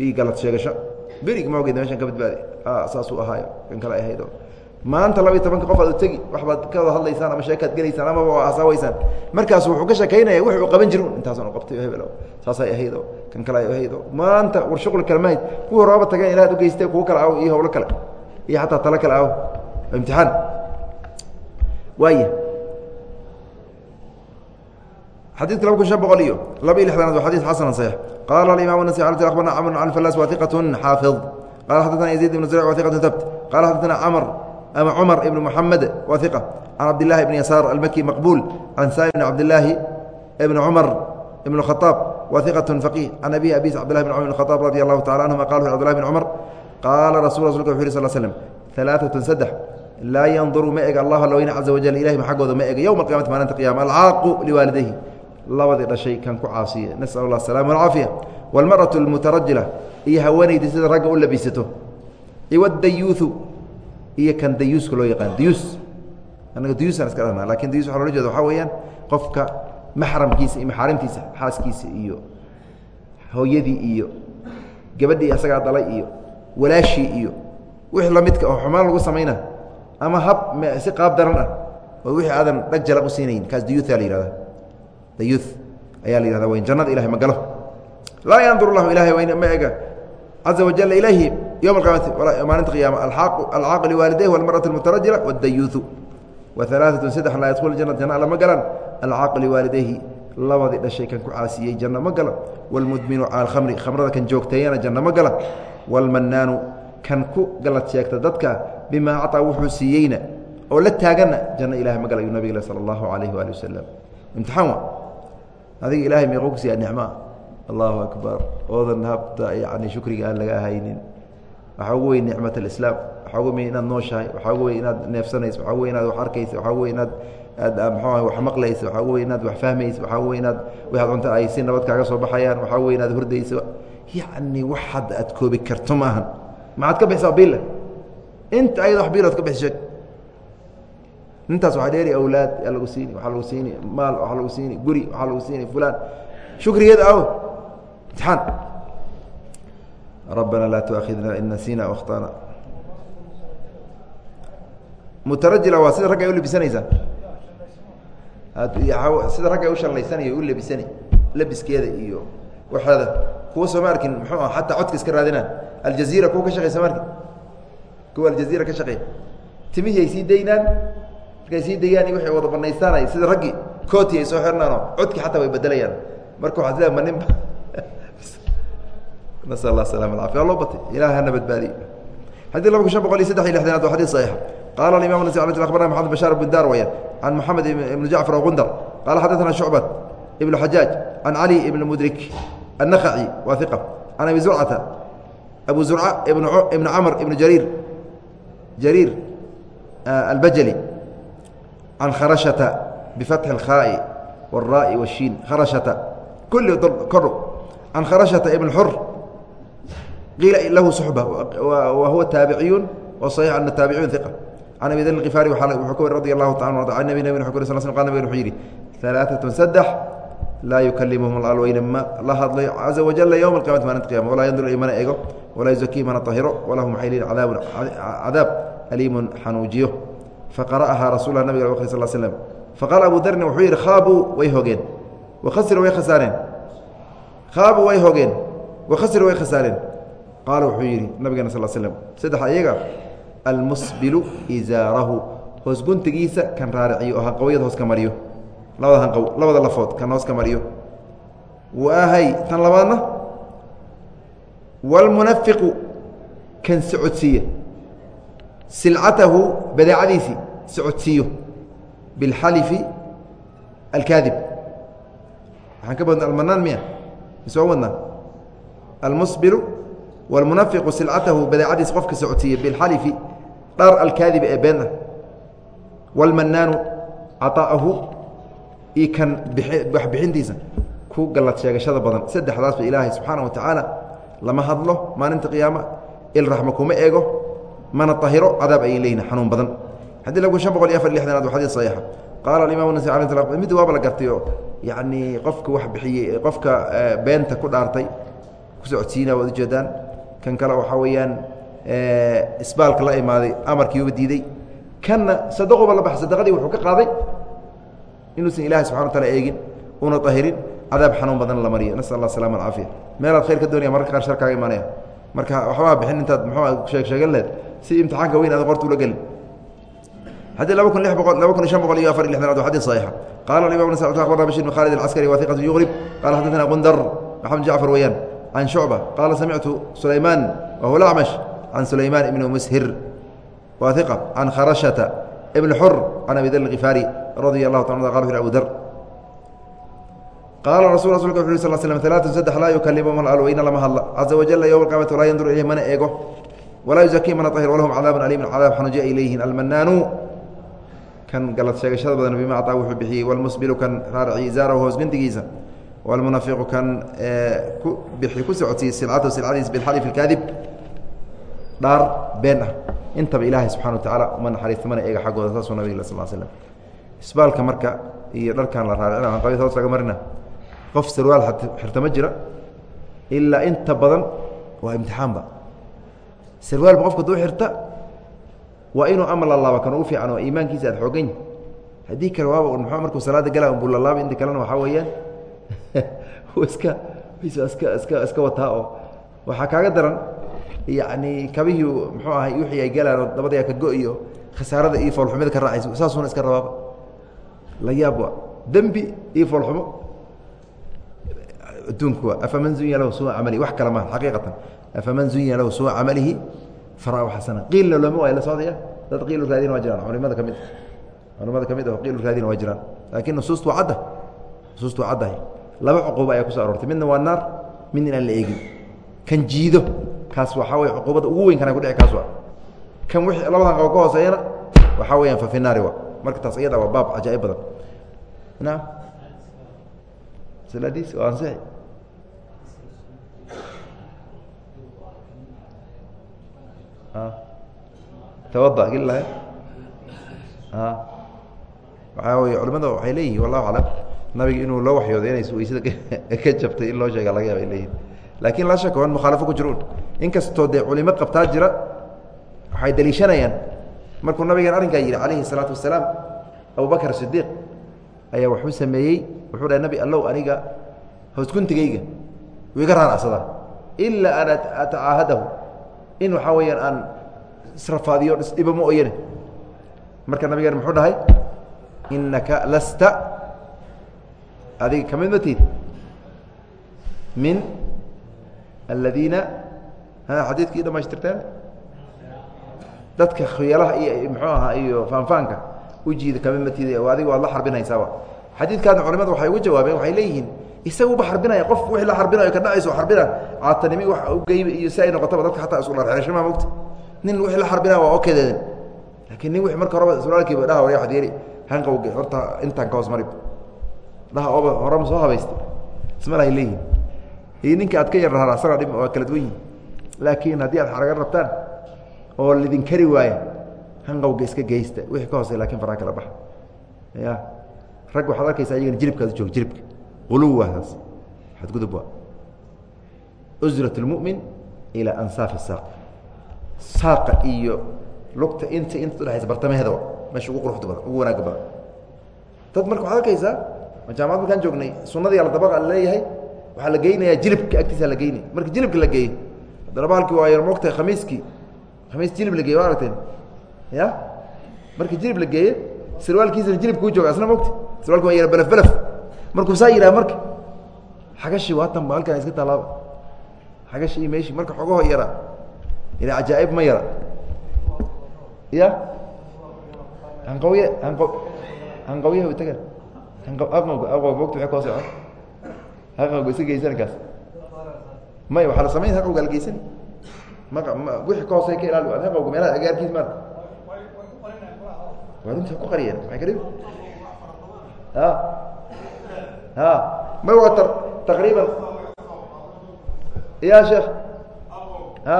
Ii galad sheegasho berig maogeed meeshan ka badbaadi. Saasuu ahaayo. Kan kale ahaydo maanta laba iyo tobanka qof aad u tegi waxbaad ka wada hadlaysaan ama sheekaad gelaysaan amaba asaaweysaan markaas wuxuu ka sheekaynaya wux uu qaban jir intaasaan u qabtay hebel saasay ahaydo kan kale ay ahaydo maanta war shuqli kale mahayd kuwa horaaba tageen ilaad ugeystay kuwo kale aw iyo howlo kale. Iyo xataa talo kale aw imtixaan. Waaya xadidka laba kun shan boqol iyo laba iyo lixdanaad waa xadid xasan صaxiix qala imam النasي abarna cmr an falas wa iqaة xaafiظ qala xadثna yaزيid ibn zrc wa iqaة tabt qala xadثna cmr ama cmar ibn mحamed wa iqة can cabdالlahi bn yasaar almaki maqbul can saim bn cabdالlaahi ibn cmar ibn الkhaطاab wa iqaة faqih can abi abis cbdلlah bn cmr bn khaطاab radi allahu taعala anهuma qal cbdلlah bn cmr qaala rasul rasulka wuxu yh sl slm ثalaaثaة saddex laa yanduru ma ega allah alla weyne caza wajal ilahi ma xaggooda ma ega yowma اqiyamati maalinta qiyama alcaaqu liwaalidayhi labadii dhashay kan ku caasiye nasal اlah asalam alcaafiya wاlmaraة اlmutarajila iyo haweenayda sida ragga u labisato iwdayuuثu iyo kan dayuuska loo yaqaan dayuus anaga dayuusaan iska dhahna lakin dayus waa lola jeeda waxaa weeyaan qofka maxramkiisa iyo maxaarimtiisa xaaskiisa iyo hooyadii iyo gabadhii asagaa dhalay iyo walaashii iyo wixii lamidka oo xumaan lagu samayna ama hab si qaab daran ah oo wixii aadan dhag jalaq u siinayn kaas dayuuha la yihahda dayuud ayaa la yihahda weyn jannada ilahay ma galo. Laa yanduru lahu ilahay weyn ma ega. Caza wajala ilayhi yowma alqiyaamati maalinta qiyaama alcaaqu liwaalidayh walmar'atu almutarajila waddayuudu wa saddex laa yadkhulu janna janna alla ma galaan. Alcaaqu liwaalidayhi labadii dhashay kan ku caasiyey janna ma galo walmudminu cala alkhamri khamrada kan joogteeyana janna ma gala walmannaanu kan ku galad sheegta dadka bimaa acaa wuxuu siiyeyna oo la taaganna janno ilahay ma gala ayuu nabig sala allahu calayhi waali wasalam imtixaan wa adiga ilahay meequu ku siiyaa nicmaa allahu akbar. Oodan habta yani shukriga aan laga haynin. Waxaa ugu weyn nicmat alislaam waxaa ugu weyn inaad nooshahay. Waxaa ugu weyn inaad neefsanayso waxaa ugu weyn inaad wax arkayso. Waxaa ugu weyn inaad aad mxuah wax maqlayso. Waxaa ugu weyn inaad wax fahmayso. Waxaa ugu weyn inaad waxaad cunto ay si nabad kaaga soo baxayaan. Waxaa ugu weyn inaad hurdayso. Yacni wax hadda aad koobi karto maahan. Maxaad ka bixisa biilla inta ayada wax biilood ka bixi sheeg intaas waxaa dheeri awlaad yaa lagu siini waxaa lagu siini maal waxaa lagu siini guri waxaa lagu siini fulaan. Shukrigeeda aw imtixaan. Rabbana laa tuaakhidna in nasiina akhtana. Mutarajila waa sida ragga ay u labisanaysaa sida ragga ay u shallaysanaya u labisani labiskeeda iyo waxeeda kuwa sooma arkin muxuu ah xataa codka iska raadinaan. Aljaziira kuwa ka shaqey sooma arkin? Kuwa aljaziira ka shaqeey timihii ay sii daynaan markay sii degayaan waay wada banaysaanay sida raggii kooti ay soo xirnaano codki xataa way bedelayaan marka waa ma nin nasal alla salam alcafiya waa batay. Ilaah hana badbaadiy xadii laba kun shan boqol iyo saddex iyo lixdanaad waa xadii saxiixa qaala alimam nasi al akhbarna maxamed bashaar bn daar weeyaan. Can moxamed ibnu jacfar ogundar qaala xaddaثana shucbat ibnu xajaaj can cali ibn mudrik annakhaci waa iqa can abi zurcata abu zurca ibnu camr ibnu jariir jariir ah, albajali البجلي عن خرشة بفتح الخاء والراء والشين خرشة كل كر can kharashata ibn xur qiila lahu suxba wa huwa taabiciyun wa saxiix ana taabiciyun iqa can abi dar ifaari wuxuu ka wari radi allahu taala an nabi nabig wu sl sl qal nabig wuxuu yidhi alaaatun saddex laa yukalimuhum alweyne ma la hadlayo caza wajala yowma alqiyamati maalinta qiyama walaa yandur i mana ego walaa yuzakihi mana ahiro walahum waxay leeyihin cadaabun cadaab aliimun xanuujiyo faqara'ahaa rasul lah nabig akri sal slm faqaala abu darni wuxuu yidhi khaabuu way hogeen wakhasiruu way khasaareen. Khaabuu way hogeen wakhasiruu way khasaareen. Qaala wuxuu yidhi nabigana sal slm saddex ayaga almusbilu izaarahu. Hoos guntigiisa kan raariciyo oo hanqawyada hoos ka mariyo. Labada hanqow labada lafood kan hoos ka mariyo. Waahay tan labaadna wاlmunafiqu kan socodsiiya silcatahu badeecadiisii socodsiiyo bilxalifi alkaadib. Waxaan ka badna almanaan miya? Mise wadnaa? Almusbiru walmunafiqu silcatahu badeecadiisi qofka socodsiiya bilxalifi dhar alkaadib ee been walmanaanu caطaa'ahu io kan waxbixintiisa ku gallad sheegashada badan. Saddexdaasba ilaahay subxaana wa tacaala lama hadlo maalinta qiyaama. Ilraxma kuma eego mana ahiro cadaab ayay leeyihiin xanuun badan. Xadii lagu shan boqol iyo afar lixdanaad waa xadiis saxiixa. Qaala alimam nasi ala mid waaba la gartay oo yacnii qofka wax bixiyey qofka beenta ku dhaartay ku socodsiina waad ujeedaan kan kale waxaa weeyaan isbaalka la imaaday amarkiiuba diiday. Kanna sadaqoba la baxa sadaqadii wuxuu ka qaaday inuusan ilahi subxana wa taala eegin una ahirin cadaab xanuun badan la mariyo. Nasal allah asalama alcaafiya meelaad khayr ka doonaya mararka qaar shar kaaga imaanaya. Marka waxbaa bixin intaad muxuu sheeg sheegan lehed si imtixaanka weyn aad qorta ula gelin. Xadii laba kun lix boqol laba kun iyo boqol iyo afar lixdanaad waa xadiis saxiixa qaala alimam nas akhbarna bashir bin khalid alcaskari wa hiqatu yugrib qala xadaثana gundar maxamed jacfar weeyaan can shucba qaala samictu sulaymaan wa lacmash can sulaymaan ibni mushir wa can kharashata ibn xur can abi dar alkifaari radia allahu ta qala abu dar qaala rasu rasulka wuxu sl slm alaaثun saddex laa yukalimhum alweyna lama hadla caza wajala yowma alqiyamati walaa yandur ilayh mana eego walaa yuzakiim mana ahir walahum cadaabun aliimun cadaab xanuji ay leeyihiin almanaanu kan galad sheegashada badan bima acطaa wuxuu bixiyey walmusbilu kan raariciy izaarahu hoos guntigiisa walmunafiqu kan ku bixi ku socodsiiyey silcatahu silcadiisa bilxalif اlkaadib dhaar been ah. Intaba ilaahay subxana wa tacaala uma naxariista mana eega xaggooda saasuu nabig sal slm isbaalka marka iyo dharkan la raaricina qabi hoos laga marina. Qof sarwaal xirta ma jira ilaa inta badan waa imtixaanba sarwaalba qofka duu xirta waa inuu ama lalaaba kan ugu fiican oo iimaankiisa aad xoogan yahi haddii kale waaba un mxuu markuu salaada gala unbuu lalaaba inta kalena waxaa weeyaan iska iska iska iska wataa oo waxaa kaaga daran yacni kabihii muxuu ahay wixii ay galaan oo dabadayaa ka go- iyo khasaarada iyo foolxumida ka raacayso saasuuna iska rabaaba la yaab wa dembi iyo foolxumo adduunku afaman zunya lahu sua camalihi wax kale maha xaqiiqatan afaman zunya lahu sua camalihi fara xasana qiilna looma waay la socdaya dad qiilu raadina waa jiraan culimada ka mid culimada ka mid ah qiilu raadina waa jiraan laakiin nusuustu waa cadda nusuustu waa caddahay laba cuquuba ayaa kuso aroortay midna waa naar midna inaan la eegin kan jiido kaas waxaa wey cuquubadda ugu weyn kana kudhici kaas waa kan wixii labadan qabo ka hooseeyana waxaa weeyaan fa fi naari wa marka taas iyada waa baab cajaa'ib badan naam salaadiis waa ansixi tawada geli lahay waxaa wey culimada waxay leeyihiin wallahu aclam nabiga inuu loo waxyooday inay weysada ka jabtay in loo sheega laga yaaba leeyihiin laakin laa shaka an mukhaalafo ku jiruun. Inkastoo dee culimo qabtaa jira waxay daliishanayaan. Markuu nabigan arrinkaa yidhi calayhi الsalaatu wasalaam abubakr sidiiq ayaa wuxuu sameeyey wuxuu dhahay nabi allow aniga hoosguntigayga wuu iga raaracsadaa ilaa an atacaahadahu in waxaa weeyaan aan israfaadiyo isdhibo ma oyane marka nabigeen muxuu dhahay inaka lasta. Adiga ka mid ma tiid? Min aladiina xadiidkii dhamaystirteen dadka khuyalaha iyo muxuu ahaa iyo faanfaanka ujiida ka mid ma tiid? Adiga waad la xarbinaysaaba xadiidkaana culimada waxay ugu jawaabeen waxay leeyihiin isaguba xarbinaya qof wii la xarbinayo ka dhacayso xarbina caatanimi wa ugey iyo si ay noqotaba dadka ataa isku dharxeeshama mogta nin wii la xarbinaya waa okedeeden laakiin nin wii marka horeba suraalkiiba dhaha warya ad yeeli hanqawge horta intaan ka hoos marib. Dhaha oba horema soo habaystay. Isma lahay leeyihiin iyo ninka aad ka yar raaracsanaa dhib waa kala duwan yihiin laakiin haddii aad xaraga rabtaan oo lidin kari waaya hanqowga iska geysta wixii ka hoosey laakiin faraha kala baxa. Ya rag waxaad arkaysa ayagana jilibkaadu joog jilibka uluw waataas xadgudub waa usrat اlmu'min ilaa ansaafi saaq saaqa iyo lugta inta inta udhexaysa bartamaheeda meesha ugu quruxda badan ugu wanaaga badan. Dad marka waxaad arkaysaa jaamacad markaan joognay sunadii ala dabaqa leeyahay waxaa la geynayaa jilibka agtiisa la geynaya marka jilibka la geeyo haddana bahalkii waa yar moogtahay khamiiskii khamiis jilib la geeye waa aragteen. Ya marka jilib la geeye sirwaalkiisana jilibkuu jooga asna mogta sirwalki waa yara belef belef markuu saa yidhaha marka xagashi waatan ba halkan iska taalaaba. Xagashi iyo meeshii marka xogaho yara. Ila cajaa'ib ma yara. Ya hanqawye hanqa hanqawyaha u taga hanqawga aqawga mogta waxay koo socon hanqawga iska geysan kaas. May waxaa la samayn hanqawga la geysan. Ma wixii ka hoosey ka ilaali hanqawga meelaha agaarkiis maarka waa runtii ku qariyeen maay ka dhib a a may waa ta taqriiban ya sheekh a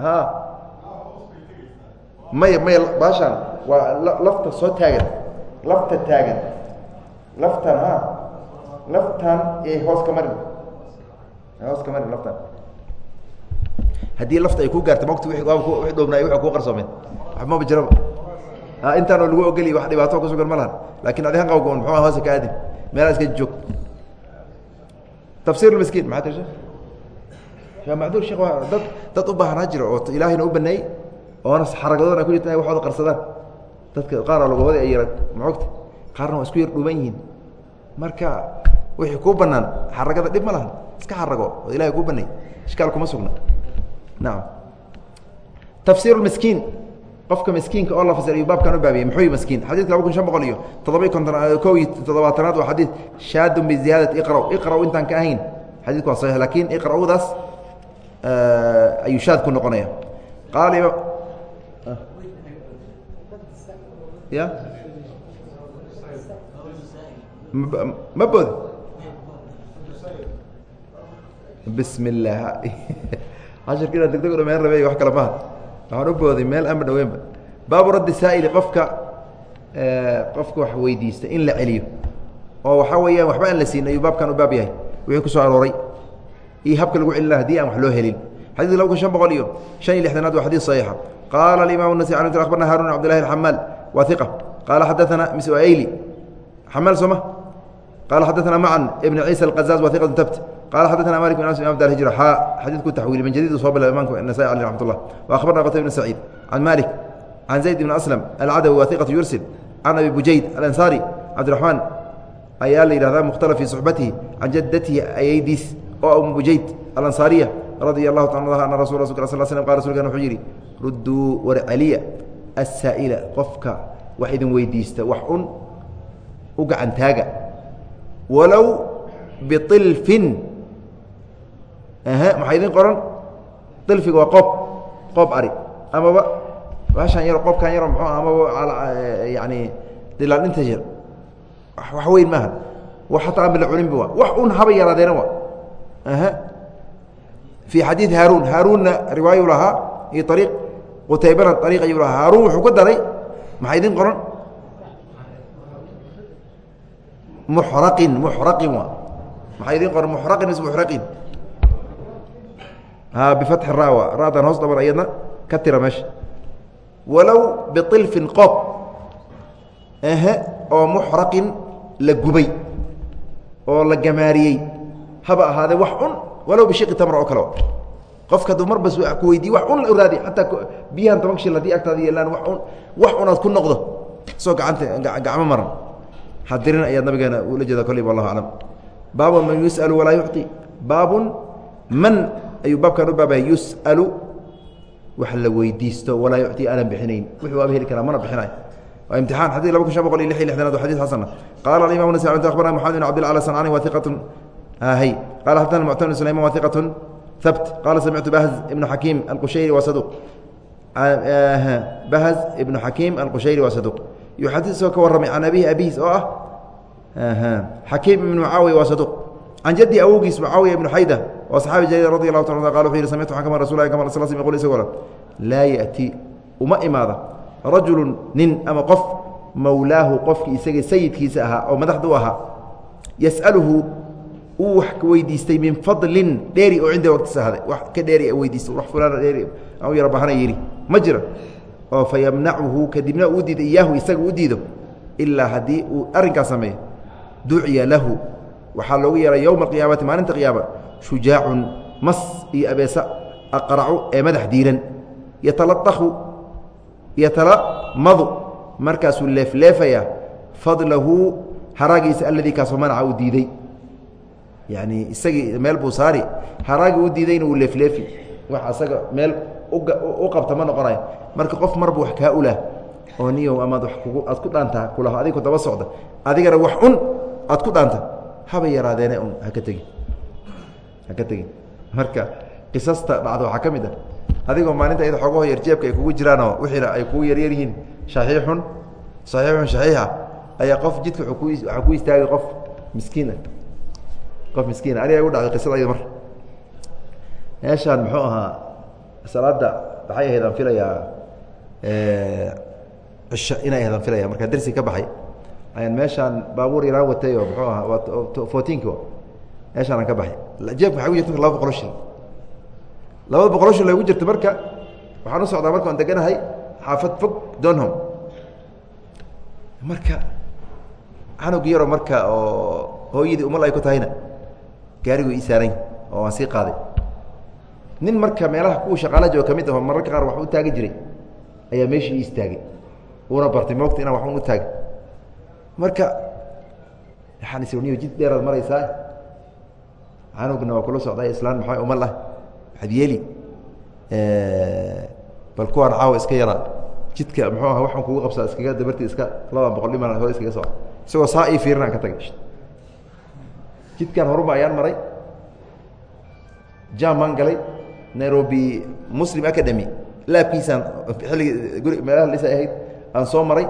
a maya maya baashaan waa lafta soo taagan lafta taagan laftan ha laftan ee hoos ka marin hoos ka marin laftan haddii lafta ay ku gaarta mota wi dhoobnaay wa kuu qarsoomeen waxmaba jiraba intaanoo lagu ogeliy wax dhibaato kusugan ma lahan. Lakin adi hanqawga un muxua hoose ka aadin meelaa iska joog tafsir miskiin maxaa tir shee macduur shekh dad dad u baahanaa jiro oo ilaahayna u baneeyey oona xaragadoona ku jirta inay waxooda qarsadaan. Dadka qaar lagahooda ay yara maogta qaarna waa isku yar dhuuban yihiin. Marka wixii kuu banaan xaragada dhib ma lahan. Iska xarago oo ilahay kuu baneey ishkaal kuma sugna. Naam. Tafsir miskiin qofka miskiinka oo la fasir ayuu baabkan u baabiyey muxuu miskiin xadidka laba kun shan boqol iyo toddoba konton kow iyo toddobaatanaad waa xadiid shaadun biziyaadati iqra' iqra' intaan ka ahayn. Xadidku waa saxiix laakiin iqra'udaas ayuu shaad ku noqonaya qaala ima ya? Ma bood bismi اllaah cashirka inaan degdeg u dhameyn rabey wax kale maha waxaan u booday meel ama dhaweynba baabu raddi saa'ili qofka qofka wax weydiista in la celiyo. Oo waxaa weeyaan waxba aan la siin ayuu baabkan u baab yahay. Wixii ku arooray. Iyo habka lagu celin laha haddii aan wax loo helin. Xadidka laba kun shan boqol iyo shan iyo lixdanaad waa xadiid saxiixa. Qaala alimaam nasi an abarna harun bd lahi alxamaal waa iqa qaala xadaثana misayli xamaal sooma qala xadaثana macan ibn ciisa alqazaaz wa iqatu tabt qala xadaثana malik bin anas imam dar hijra xaa xadiidku taxwiili min jadid soo bila imaamku nasai aleh raxmat ullah wa akhbarna qata ibn saciid can malik can zayd ibn aslam alcadawi wa iqatu yursil can abi bujayd alansaari cabdiraxmaan ayaa la yihahdaa mukhtalaf fii suxbatihi can jaddatihi ayaydiis oo um bujayd alansaariya radia allahu ta ana rasul rasul sl slm qal rasulkan wuxuu yidhi rudduu war celiya asaa'ila qofka wax idin weydiista wax un u gacantaaga walow biilfin maxaa idin qoran? Ilfiga waa qoob qoob ari. Amaba baashaan yaro qoobkaan yaro muxuu amaba eh, yani dilaalinta yar wax weyn maaha. Xataa aan bala culinba waa. Wax un haba yaraadeena waa. Aha fii xadiid haaruun. Haaruunna riwaayu lahaa iyo ariiq qutaybana ariiq ayuu lahaa. Haaruun wuxuu ka daray maxaa idin qoran? Muxraqin muxraqin waa maxaa idin qoran muxraqin mise muxraqin bifatxi ra ra'dan hoos dhaban ayadna ka tira meesha. Walow biطilfin qoob. Ehe oo muxraqin la gubay oo la gamaariyey haba ahaadee wax un walow bishii tamr oo kale. Qofka hadduu marbas ku weydiiye wax un raadi xataa biyahan toban shil haddii agtaada yeelaan wa un wax unaad ku noqdo. Isoo gacanta gacmo maran hadirin ayaad nabigeena ula jeeda koleyba wallahu aclam. Baabun man yus'alu walaa yucطi baabun man ayuu baabkan u baabaya yus'alu. Wax la weydiisto walaa yucطi aanan bixinayn. Wuxuu waaba heli karaa mana saduq yuxadisoo ka warramay can abihi abihiis oo ah xakiim ibnu mucaawiya waa saduq can jaddi awowgiis mucaawiya ibnu xayda oo saxaabi jaliil radi allahu ta qal wuxuu yihi samictu waxaan ka maqan rasul kama sl yqul isagoo le laa ya'ti uma imaada rajulu nin ama qof mawlaahu qofkii isaga sayidkiisa ahaa oo madaxda u ahaa. Yas'aluhu uu wax weydiistay min fadlin dheeri oo cinda waqtiisa ahaaday wax ka dheeri weydiistay wax fulaana dheeri aan u yaro bahana yidhi. Ma jira oo fa yamnacuhu kadibna uu diido iyaahu isaga u diido ilaa haddii uu arrinkaas sameeyo duciya lahu waxaa loogu yeehay yowma alqiyaamati maalinta qiyaama shujaacun mas iyo abeesa aqracu ee madax diiran yataladakhu yatalamadu markaasuu leefleefayaa fadlahu haraagiisa alladii kaasoo manaca uu diiday. Yani isagii meel buu saari haraagii u diidayna uu leefleefi wax asaga meel u qabta ma noqonayo. Marka qof marba wax kaa ulah oo niyow amaad wa kugu aad ku dhaantaa kulaho adiga daba socda adigana wax un aad ku dhaanta haba yaraadeene un haka tegin haka tegin marka qisasta dhacdo waxaa ka mid ah. Adigoo maalinta iyada xoogaho yar jeebka ay kugu jiraanoo wixiina ay kugu yaryar yihiin saxiixun saxiixun saxiixa ayaa qof jidka waxaa ku istaagay qof miskiin ah. Qof miskiin aniga igu dhacday qisada ayada mar meeshaan muxuu ahaa salaada waxay ahayd aan filayaa cisho inay ahayd aan filaya. Markaa dersi ka baxay. Ayaan meeshaan baabuur yaraan watay oo muxuu ahaa waa fourteenki meeshaan aan ka baxay. Jeebka waxay gu jirta laba boqolo shil labada boqolo shil ay gu jirta marka waxaan u socdaa markaan deganahay xaafad fog donhom marka canug yaroo marka oo hooyadii umal ay ku tahayna gaarigu ii saarany oo aan sii qaaday nin marka meelaha kuwa shaqaala jooga ka mid aho mararka qaar wax u taagi jiray ayaa meeshii ii istaagay. Uuna bartay moogta inaan waxun u taagin. Marka waxaan is niyo jid dheeraad maraysaa canugna waa kula socday islaan maxaa umal ah waxaad yeeli bal kuwaan caawa iska yaraa. Jidka muxuu aha waxaan kugu qabsaa iskaga dabartii iska laban boqol dhiman hore iskaga soco isagoo saa ii fiirin aan ka tagay. Jidkan horuma ayaan maray. Jamaan galay nairobi muslim academy. Laabkiisaan guri meelaha lisa ahayd aan soo maray.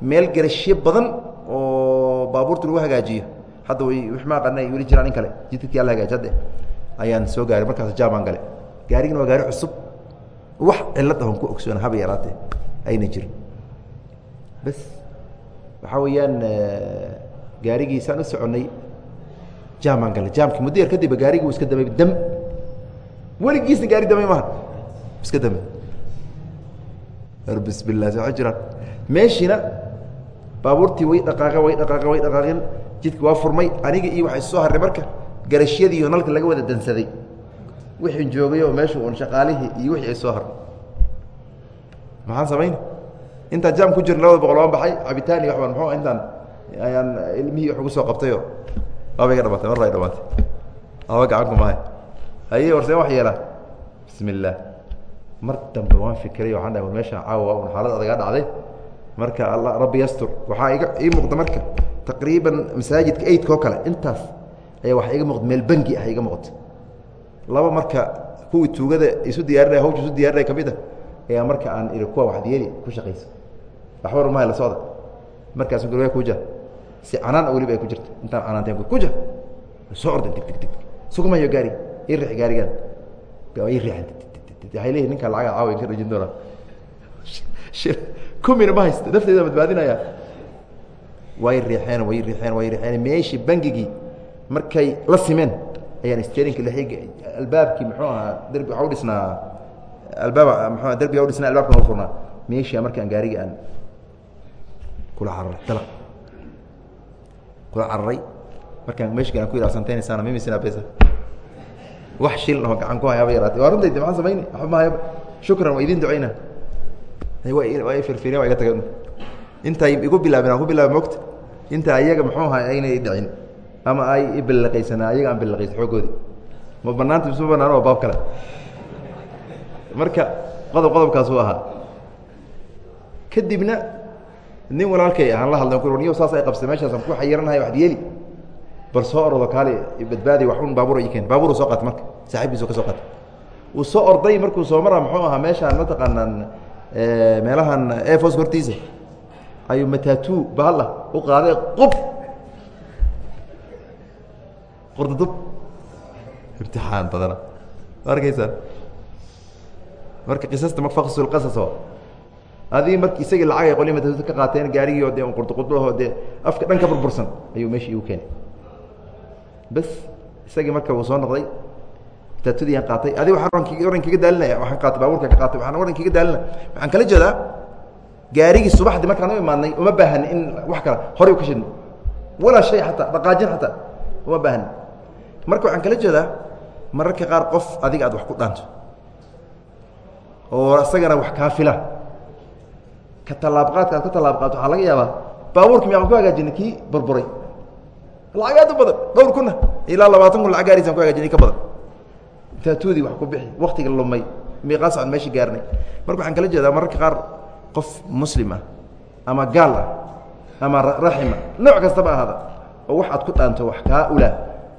Meel garashyo badan oo baabuurta lagu hagaajiyo. Hadda way wixmaa qana ay weli jiraan in kale. Jidkadki alla hagaaji hadde ayaan soo gaaray markaas jamaan gale gaarigina waa gaari cusub. Wax cilad ahon ku ogsoona haba yaraatee. Ayna jirin. Bas waxaa weeyaan gaarigiisaan u soconnay jamaan gale jaamki muddo yar kadibba gaarigii u iska damay dam weligiisna gaari damay maha. Iska damay bismillah waa jiraan. Meeshiina baabuurtii way dhaqaaqeen way dhaqaaqeen way dhaqaaqeen. Jidka waa furmay aniga iyo waxay soo harray marka garashyadii iyo nalka laga wada dansaday. Wixii joogay oo meesha un shaqaalihii iyo wixii ay soo harray. Maxaan samayn intaa jaam ku jira labada boqol waan baxay. Cabitaan iyo waxbaan muxuu intaan ayaan ilmihii wax ugu soo qabtayoo. Waaba iga dhamaatay marra ay dhamaatay aba gacanku maahay haye warseen wax yeelaa bismi illaah mar dambe waan fikiray waxaan dhahay war meeshaan caawa un xaalad adagaa dhacday. Marka alla rabbi yastur. Waxaa iga ii muuqda marka taqriiban masaajidka eidka oo kale. Intaas ayaa waxaa iga muuqda meel bangi ah iga muuqata. Laba marka kuwii tuugada isu diyaarinaya hawsha isu diyaarinaya ka mid ah ayaa marka aan ihi kuwa waxad yeeli ku shaqaysa waxbar mahay la socda. Markaas gurya kuja si canaan weliba ay ku jirta. Intaan canaanteen kuja soo orday dig dig dig sugumayo gaari riix gaarigan. Waxay leeyihiin ninkaan lacaga caawa in ka dhajin doonaa kumina ma haysta nafteeda badbaadinaya. Way riixeen way riixeen way riixeen. Meeshii bangigii markay la simeen ayaan sterinka lixig albaabkii muxuu ahaa derbi waxa u dhisnaa albaab mxu derbiga u dhisnaa albaabkan u furnaa. Meeshia markaan gaariga aan kula cararay dalaq kula cararay. Markaan meeshii aan ku yidhaha santeynaysaana mimisina besa wax shil oo gacan ku hayaba yaraatay waa runtaydi maxaan samayni waxba ma hayaba shukran waa idin ducayna. Firfireen waa iga tageen intay igu bilaabeen aan ku bilaaba mogta inta ayaga muxuu ahaa aynay dhicin. Ama ay ibilaqaysanaa ayaga aan bilaqaysa xoogoodi ma banaanta misma banaan waa baab kale. Marka qodob qodobkaasuu ahaa. Kadibna nin walaalkay aan la hadlay ku niyo saas ay qabsay meeshaasaan ku xayiranahay waxad yeeli bal soo orodo kaali badbaadi waxun baabuur i keen. Baabuur soo qaatay marka saaxiibkiisu ka soo qaatay. Uu soo orday markuu soo maraa muxuu ahaa meeshaan mataqaanaan meelahan efos hortiisa ayuu matatu bahalla u qaaday qub. Qurdudub imtixaan badana arkaysaan marka qisasta ma faksulqasaso adii marki isagii lacag ay qolya mata ka qaateen gaarigii oo dee qurduqurduho dee afka dhan ka burbursan ayuu meesha igu keenay bas isagii marka uu soo noqday taatudiyaan qaatay. Adi waxaan oran kaga daalinaya waxaan qaatay baabuurka ka qaatay waxaan oran kaga daalinaya waxaan kala jeedaa gaarigii subaxdii markaan u imaadnay uma baahani in wax kale horay u ka shidno walaa shay ataa dhaqaajin ataa uma baahani marka waxaan kala jeedaa mararka qaar qof adiga aad wax ku dhaanto. Oo isagana wax kaa fila ka tallaabqaadka aad ka tallaabqaato waxaa laga yaabaa baabuurki miaan ku hagaajina kii burburay lacag aad u badan dhowr kuna ilaa labaatan kun lacag gaarisan ku hagajinay ka badan. Taatudi wax ku bixi waktiga lumay miiqaa socod meesha gaarnay. Marka waxaan kala jeedaa mararka qaar qof muslim ah ama gaal ah ama raxima nooc kastaba ahaada oo wax aad ku dhaanto wax kaa ula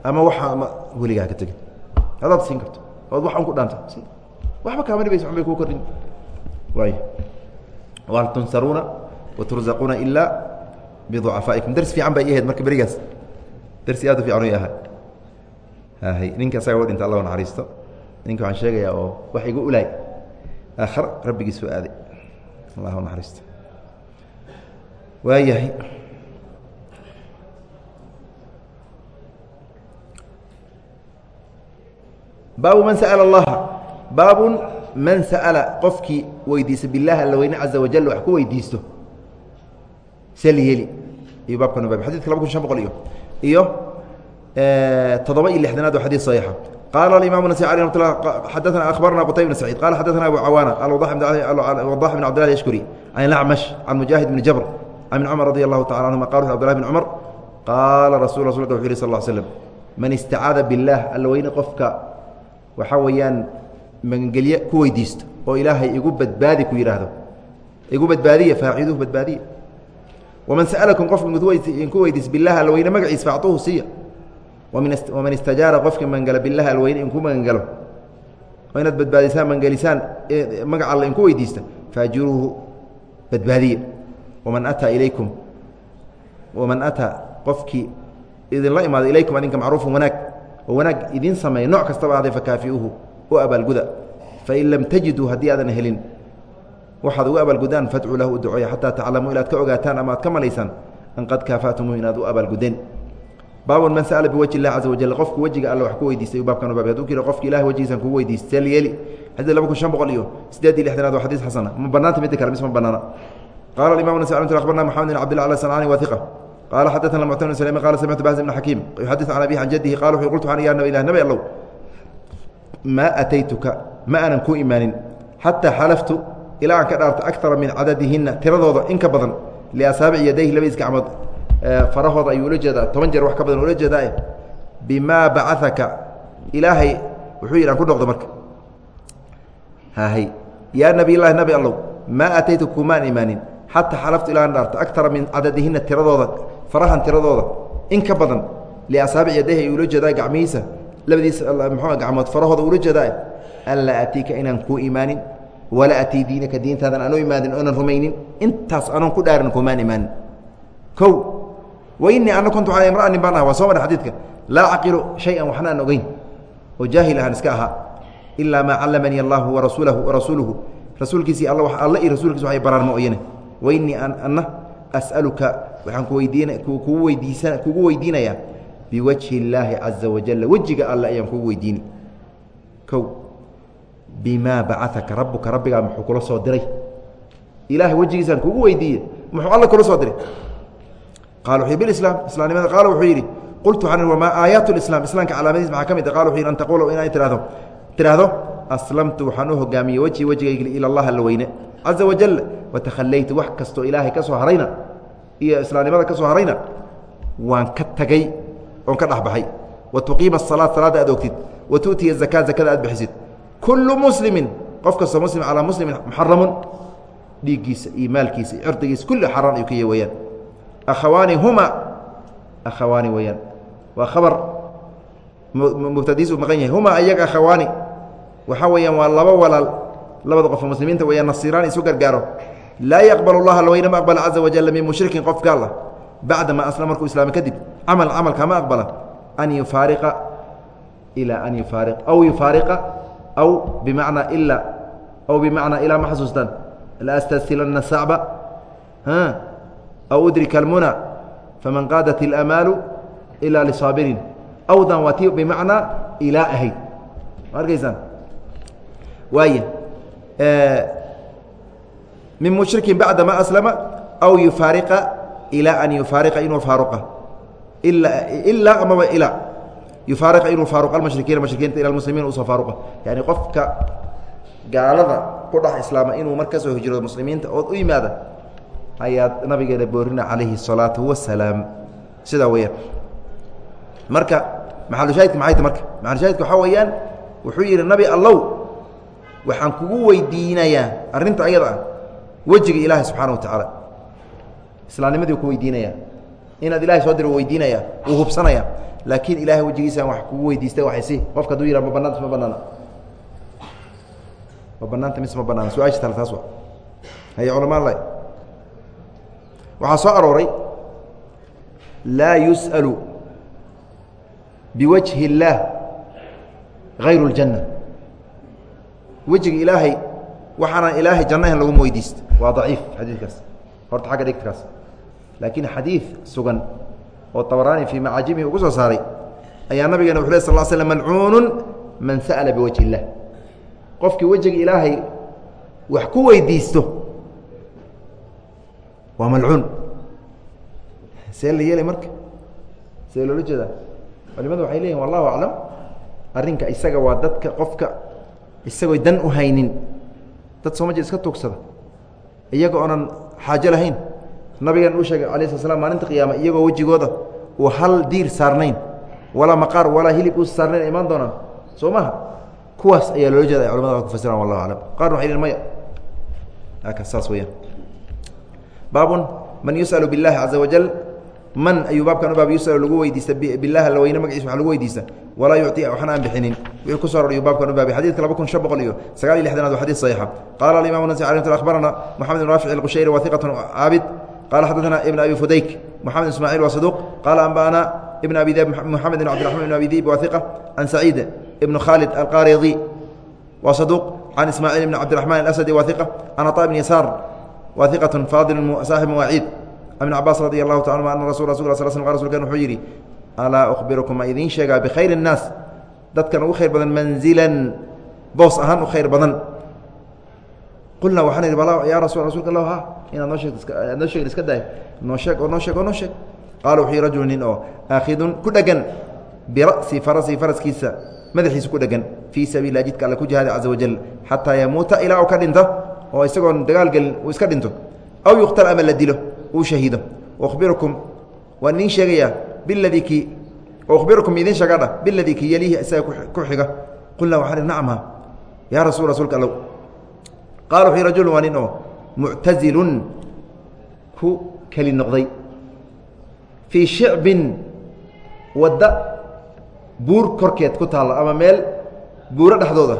ama waxa ama weligaa ka tegin. Hadaad siin karto ood wax un ku dhaanto waxba kaama dhibaysa waxbay kuu kordhin waay wal tunsaruuna waturzaquuna ilaa biducafaa'ikum dars fiican bay ahayd marka berigaas darsi aad u fiican u ahaa ninka asaga wa dhinta allah naxariisto. Ninka waxaan sheegayaa oo wax igu ulaay. Aakhar rabbigiis soo aaday. Allah naxariisto. Waayahay. Baabu man sa'ala allaha baabun man sa'ala. Qofkii weydiista bilahi alla caza wajal wax ku weydiisto. Sali heli iyo baabkan baab. Xadidka laba kun shan boqol iyo iyo todoba iyo lixdanaad waa xadid صaxiixa qaala aimam nasai alي mat xadaثna akhbarna qutayb bn saciid qala xadaثna abu cawaana alwadax bn cabdillah yashkuri can acmash can mujaahid bn jabr can ibn cumar radi allahu tacala anhuma qala abdillah bn cumar qaala rasul rasulka wuxu yhi sal ll slm man istacaada biاllah alla weyne qofka waxaa weeyaan magangelye ku weydiisto oo ilaahay igu badbaadi ku yidhaahdo igu badbaadiya faaciduhu badbaadiya waman sa'alakum qofka ku weydiis bilah alla weyne magaciis faacطuhu siiya waman istajaara qofka magangala bilah alweyne inku magangalo oo inaad badbaadisaan magangelisaan magac alla inku weydiista faajiruuhu badbaadiya waman ataa ilaykum waman ataa qofkii idinla imaado ilaykum adinka macruufun wanaag oo wanaag idin sameeya nooc kastaba ahday fakaafiuhu u abaalguda fain lam tajiduu haddii aadan helin waxaad ugu abaalgudaan fadcuu lahu u duceeya xataa taclamuu inaad ka ogaataan ama aad ka malaysaan an qad kaafa'tumuuh inaad u abaalgudeen baabun man sa'ala biwajhi illahi caza wajal qofku wejiga alle wax ku weydiistay baabkan baab haduu kira qofki ilahi wajigiisan kugu weydiistay yeeli xadid laba kun shan boqol iyo siddeed iyo lixdanaad waa xadiis xasana. Ma banaanta midda kale mis ma banaana qala imam nas akhbarna maxamed bin abdillah ala sanani wa hiqa qala xadaثna muctamir bn slm qala samictu bahz bn xakiim yuxadis can abihi can jadihi qala wuxuu qultu an ya nabi ilah nabi allow maa ataytuka ma aanan ku imaanin xataa xalaftu ilaa aan ka dhaarto akara min cadadihina tiradooda in ka badan liasaabici yadayhi labadiis gacmood farahooda ayuu ula jeedaa toban jeer wax ka badan ula jeedaa bimaa bacaaka ilaahay wuxuu yidhi aan ku noqdo marka. Hahay yaa nabiy llahi nabi allow maa ataytuka kumaan imaanin? Xataa xalaftu ilaa aan akara min cadadihina tiradooda farahan tiradooda in badan liasaabici yadayhi ayuu ula jeedaa gacmihiisa labadiis mxuu gacmood farahooda ula jeedaa an laa atiika inaan kuu imaanin walaa atii diinaka diintaadan anoo imaanin oonan rumaynin. Intaas anoon ku dhaarin kumaan imaanin o wainii ana kuntu calى imra'anin baan ah waa soo marray xadiidka. Laa caqilu shay-an waxna ogeyn. Oo jaahil ahaan iska ahaa ilaa maa callamanii allahu warasuulahu warasuuluhu rasuulkiisii alla iyo rasuulkiisa waxay baraan mooyane wainii ana as'aluka waxaan kuweydiin weydiinayaa. Biwajhi illaahi caza wajala wejiga alle ayaan kugu weydiini o bimaa bacaaka rabuka rabbigaa muxuu kula soo diray. Ilahay wejigiisaan kugu weydiiye muxuu alla kula soo diray. Qala wuxu bislaam islaamnimada qaala wuxuu yidhi qultu waxaan wamaa aayaat lislam islaamka calaamadiis maxaa ka mid a qala wuxu yidhi an taquula inay tidhahdo tidhaahdo aslamtu waxaan u hogaamiyey wejhi wejigayga ila allah alla weyne. Caza wajal watakhallaytu wax kastoo ilaahay ka soo harayna iyo islaamnimada ka soo harayna waan ka tagay oon ka dhexbaxay. Wa tuqiima asalaad salaadda aad ogtid. Wa tu'tiya zakaa zakada aad bixisid kullu muslimin qof kastoo muslim calaa muslimin muxaramun dhiiggiisa iyo maalkiisa iyo cirdigiisa kulli xaraan ayuu ka yah weyaan akhawaani huma akhawaani weyaan waa khabar mubtadiis uu maqan yahay huma ayaga akhawaani waxaa weeyaan waa laba walaal labada qofoo muslimiinta weyaan nasiraan isu gargaaro laa yaqbal اllaha alweyne ma aqbala caza wajala min mushrikin qof gaal ah bacda ma aslam markuu islaamay kadib camal camalka ma aqbala an yufaariqa ilaa an yufaariq aw yufaariqa aw bimacnaa ilaa aw bimacnaa ilaa ma xasuustaan laastasilanna sacba aw udrika almuna faman qaadat اlamaalu ilaa lisaabirin awdan waa ti bimacnaa ilaa ahayd ma arkaysaan waaya min mushrikin bacda ma aslama aw yufaariqa ilaa an yufaariqa inuu faaruqa ilaa amaba ilaa yufaariqa inuu faaruqa almushrikiina mushrikiinta ila muslimiin u soo faaruqa. Yani qofka gaalada ku dhex islaama inuu mar ka soo hijroodo muslimiinta ood u yimaada ayaad nabigeena boorina calayhi الsalaatu wasalaam. Sidaa weyaan marka marka? Maxalushaahidka waxaa weeyaan wuxuu yidhi nabi allow waxaan kugu weydiinayaa arrinta ayada ah wejiga subxaana wa tacaala. Islaamnimadii ku weydiinaya inaad ilahay soo diro weydiinaya wuu hubsanaya laakiin ilahay wejigiisaan wax kugu weydiista waxaysi qofka haduu yihah ma banaanta ma banaana ma banaanta mise ma banaana su'aasha tale taas wa haya culamaa la waxaa soo arooray laa yus'alu biwajhi اllaah hayru اljanna wejiga ilaahay waxaanaan ilaahay jannahan laguma weydiista waa daciif xadiidkaas. Horta xagga dhigtkaas laakiin xadiid sugan oo طabaraani fii macaajimihi ugu soo saaray ayaa nabigeena wuxu ley sal l slm malcuunu man sa'la biwajhi اllah qofkii wejiga ilaahay wax ku weydiisto waa malcuun. See la yeelay marka? See loola jeedaa? Culimadu waxay leeyihiin wallahu aclam arrinka isaga waa dadka qofka isagoo dan u haynin. Dad soo ma jir iska tuugsada. Iyaga oonan xaajo lahayn nabigan uu sheegay ala sl slam maalinta qiyaama iyagoo wejigooda uu hal diir saarnayn walaa maqaar walaa hilib u saarnayn imaan doonaan. Soo maha kuwaas ayaa loola jeeda ay culamada ku fasiraan wallahu aclam qaarna waxay maya. Saas weyaan baabun man yus'alu biاllahi caza wajal man ayuu baabkan u baab yusalu lagu weydiista bilah alla weyne magaciisa wax lagu weydiista walaa yucطi waxna aan bixinin. Wixii ku so ror ayuu baabkan u baabay. Xadidka laba kun shan boqol iyo sagaal iyo lixdanaad wa xadid saxiixa. Qaala alimamu nasi a abarana moxamed bn rafic alqushayri wa iqatun caabid qala xadaثna ibn abi fudayk moxamed ismaaciil wa saduq qaala anba'ana ibn abi dib moxamed bn cabdiraxman ibn abi dib wa iqa can saciid ibn khaalid alqaaridi wa saduq can ismaaciil ibn cabdiraxman alasadi wa iqa can aطa ibn yasaar wa iqat faadil saaxib mawaaciid بن cabaas radي الlahu ta anma ana rasul rasul sl sl rsulkan wuxuu yidhi alaa أkhbirukum ma idiin sheegaa bkhayr الnaas dadkan ugu khayr badan manzilan boos ahaan u khayr badan qulna waxaan idhi bal ya rasul rasulka lah ha inaad noo sheegto aad noo sheegin iska daay noo sheeg oo noo sheeg oo noo sheeg qaala wuxuu yihi rajulu nin oo aakhidun ku dhegan bira'si farasi faraskiisa madaxiisa ku dhegan fii sabiila jidka alle ku jihaada caza wajal xataa yamuuta ilaa uu ka dhinto oo isagoon dagaal gelin uu iska dhinto aw yuqtal ama la dilo shahiido birukum waan idiin sheegayaa biladii kii birukum idin sheegadha biladii kii yaliihi isaga ku xiga qulnaa waxaan ihi nacma yaa rasul rasuulka allow qaala wuxuu rajul waa nin oo muctasilun ku keli noqday fii shicbin wadda buur korkeed ku taalla ama meel buuro dhexdooda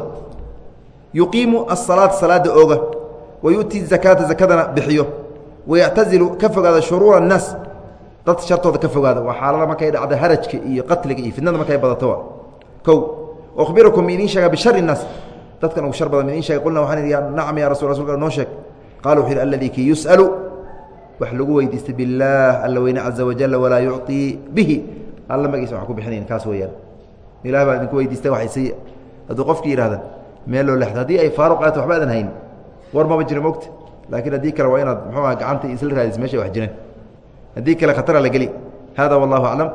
yuqiimu asalaata salaada ooga wa yu'ti zakaata zakadana bixiyo wayactazilu ka fogaada shuruura annaas dad shartooda ka fogaada waa xaalada markay dhacda harajka iyo qatliga iyo fidnada markay badato kow ukhbirukum idiin sheega bishari nnaas dadkan ugu shar badan in sheeg qulna waxaan nacam ya rasul rasulka noo sheeg. Qaala wuxuu yidhi alladii kii yus'alu wax lagu weydiistay billaah alla weyne caza wajalla walaa yucطii bihi. Alla magiisa wax ku bixinayn kaas weeyaan. Ilaah baa idinku weydiistay waxaysiiya hadduu qofki yidhahda meel loo leexda haddii ay faaruq aata waxba adan hayn. War maba jira mogta laakiin haddii kale waa inaad muxuu aha gacanta isla raadis meesha wax jireen. Haddii kale khatara la geli. Hada wallahu aclam.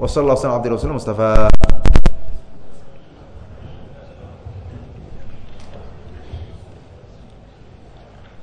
Wa sal allah sl abdi rasul mustafa.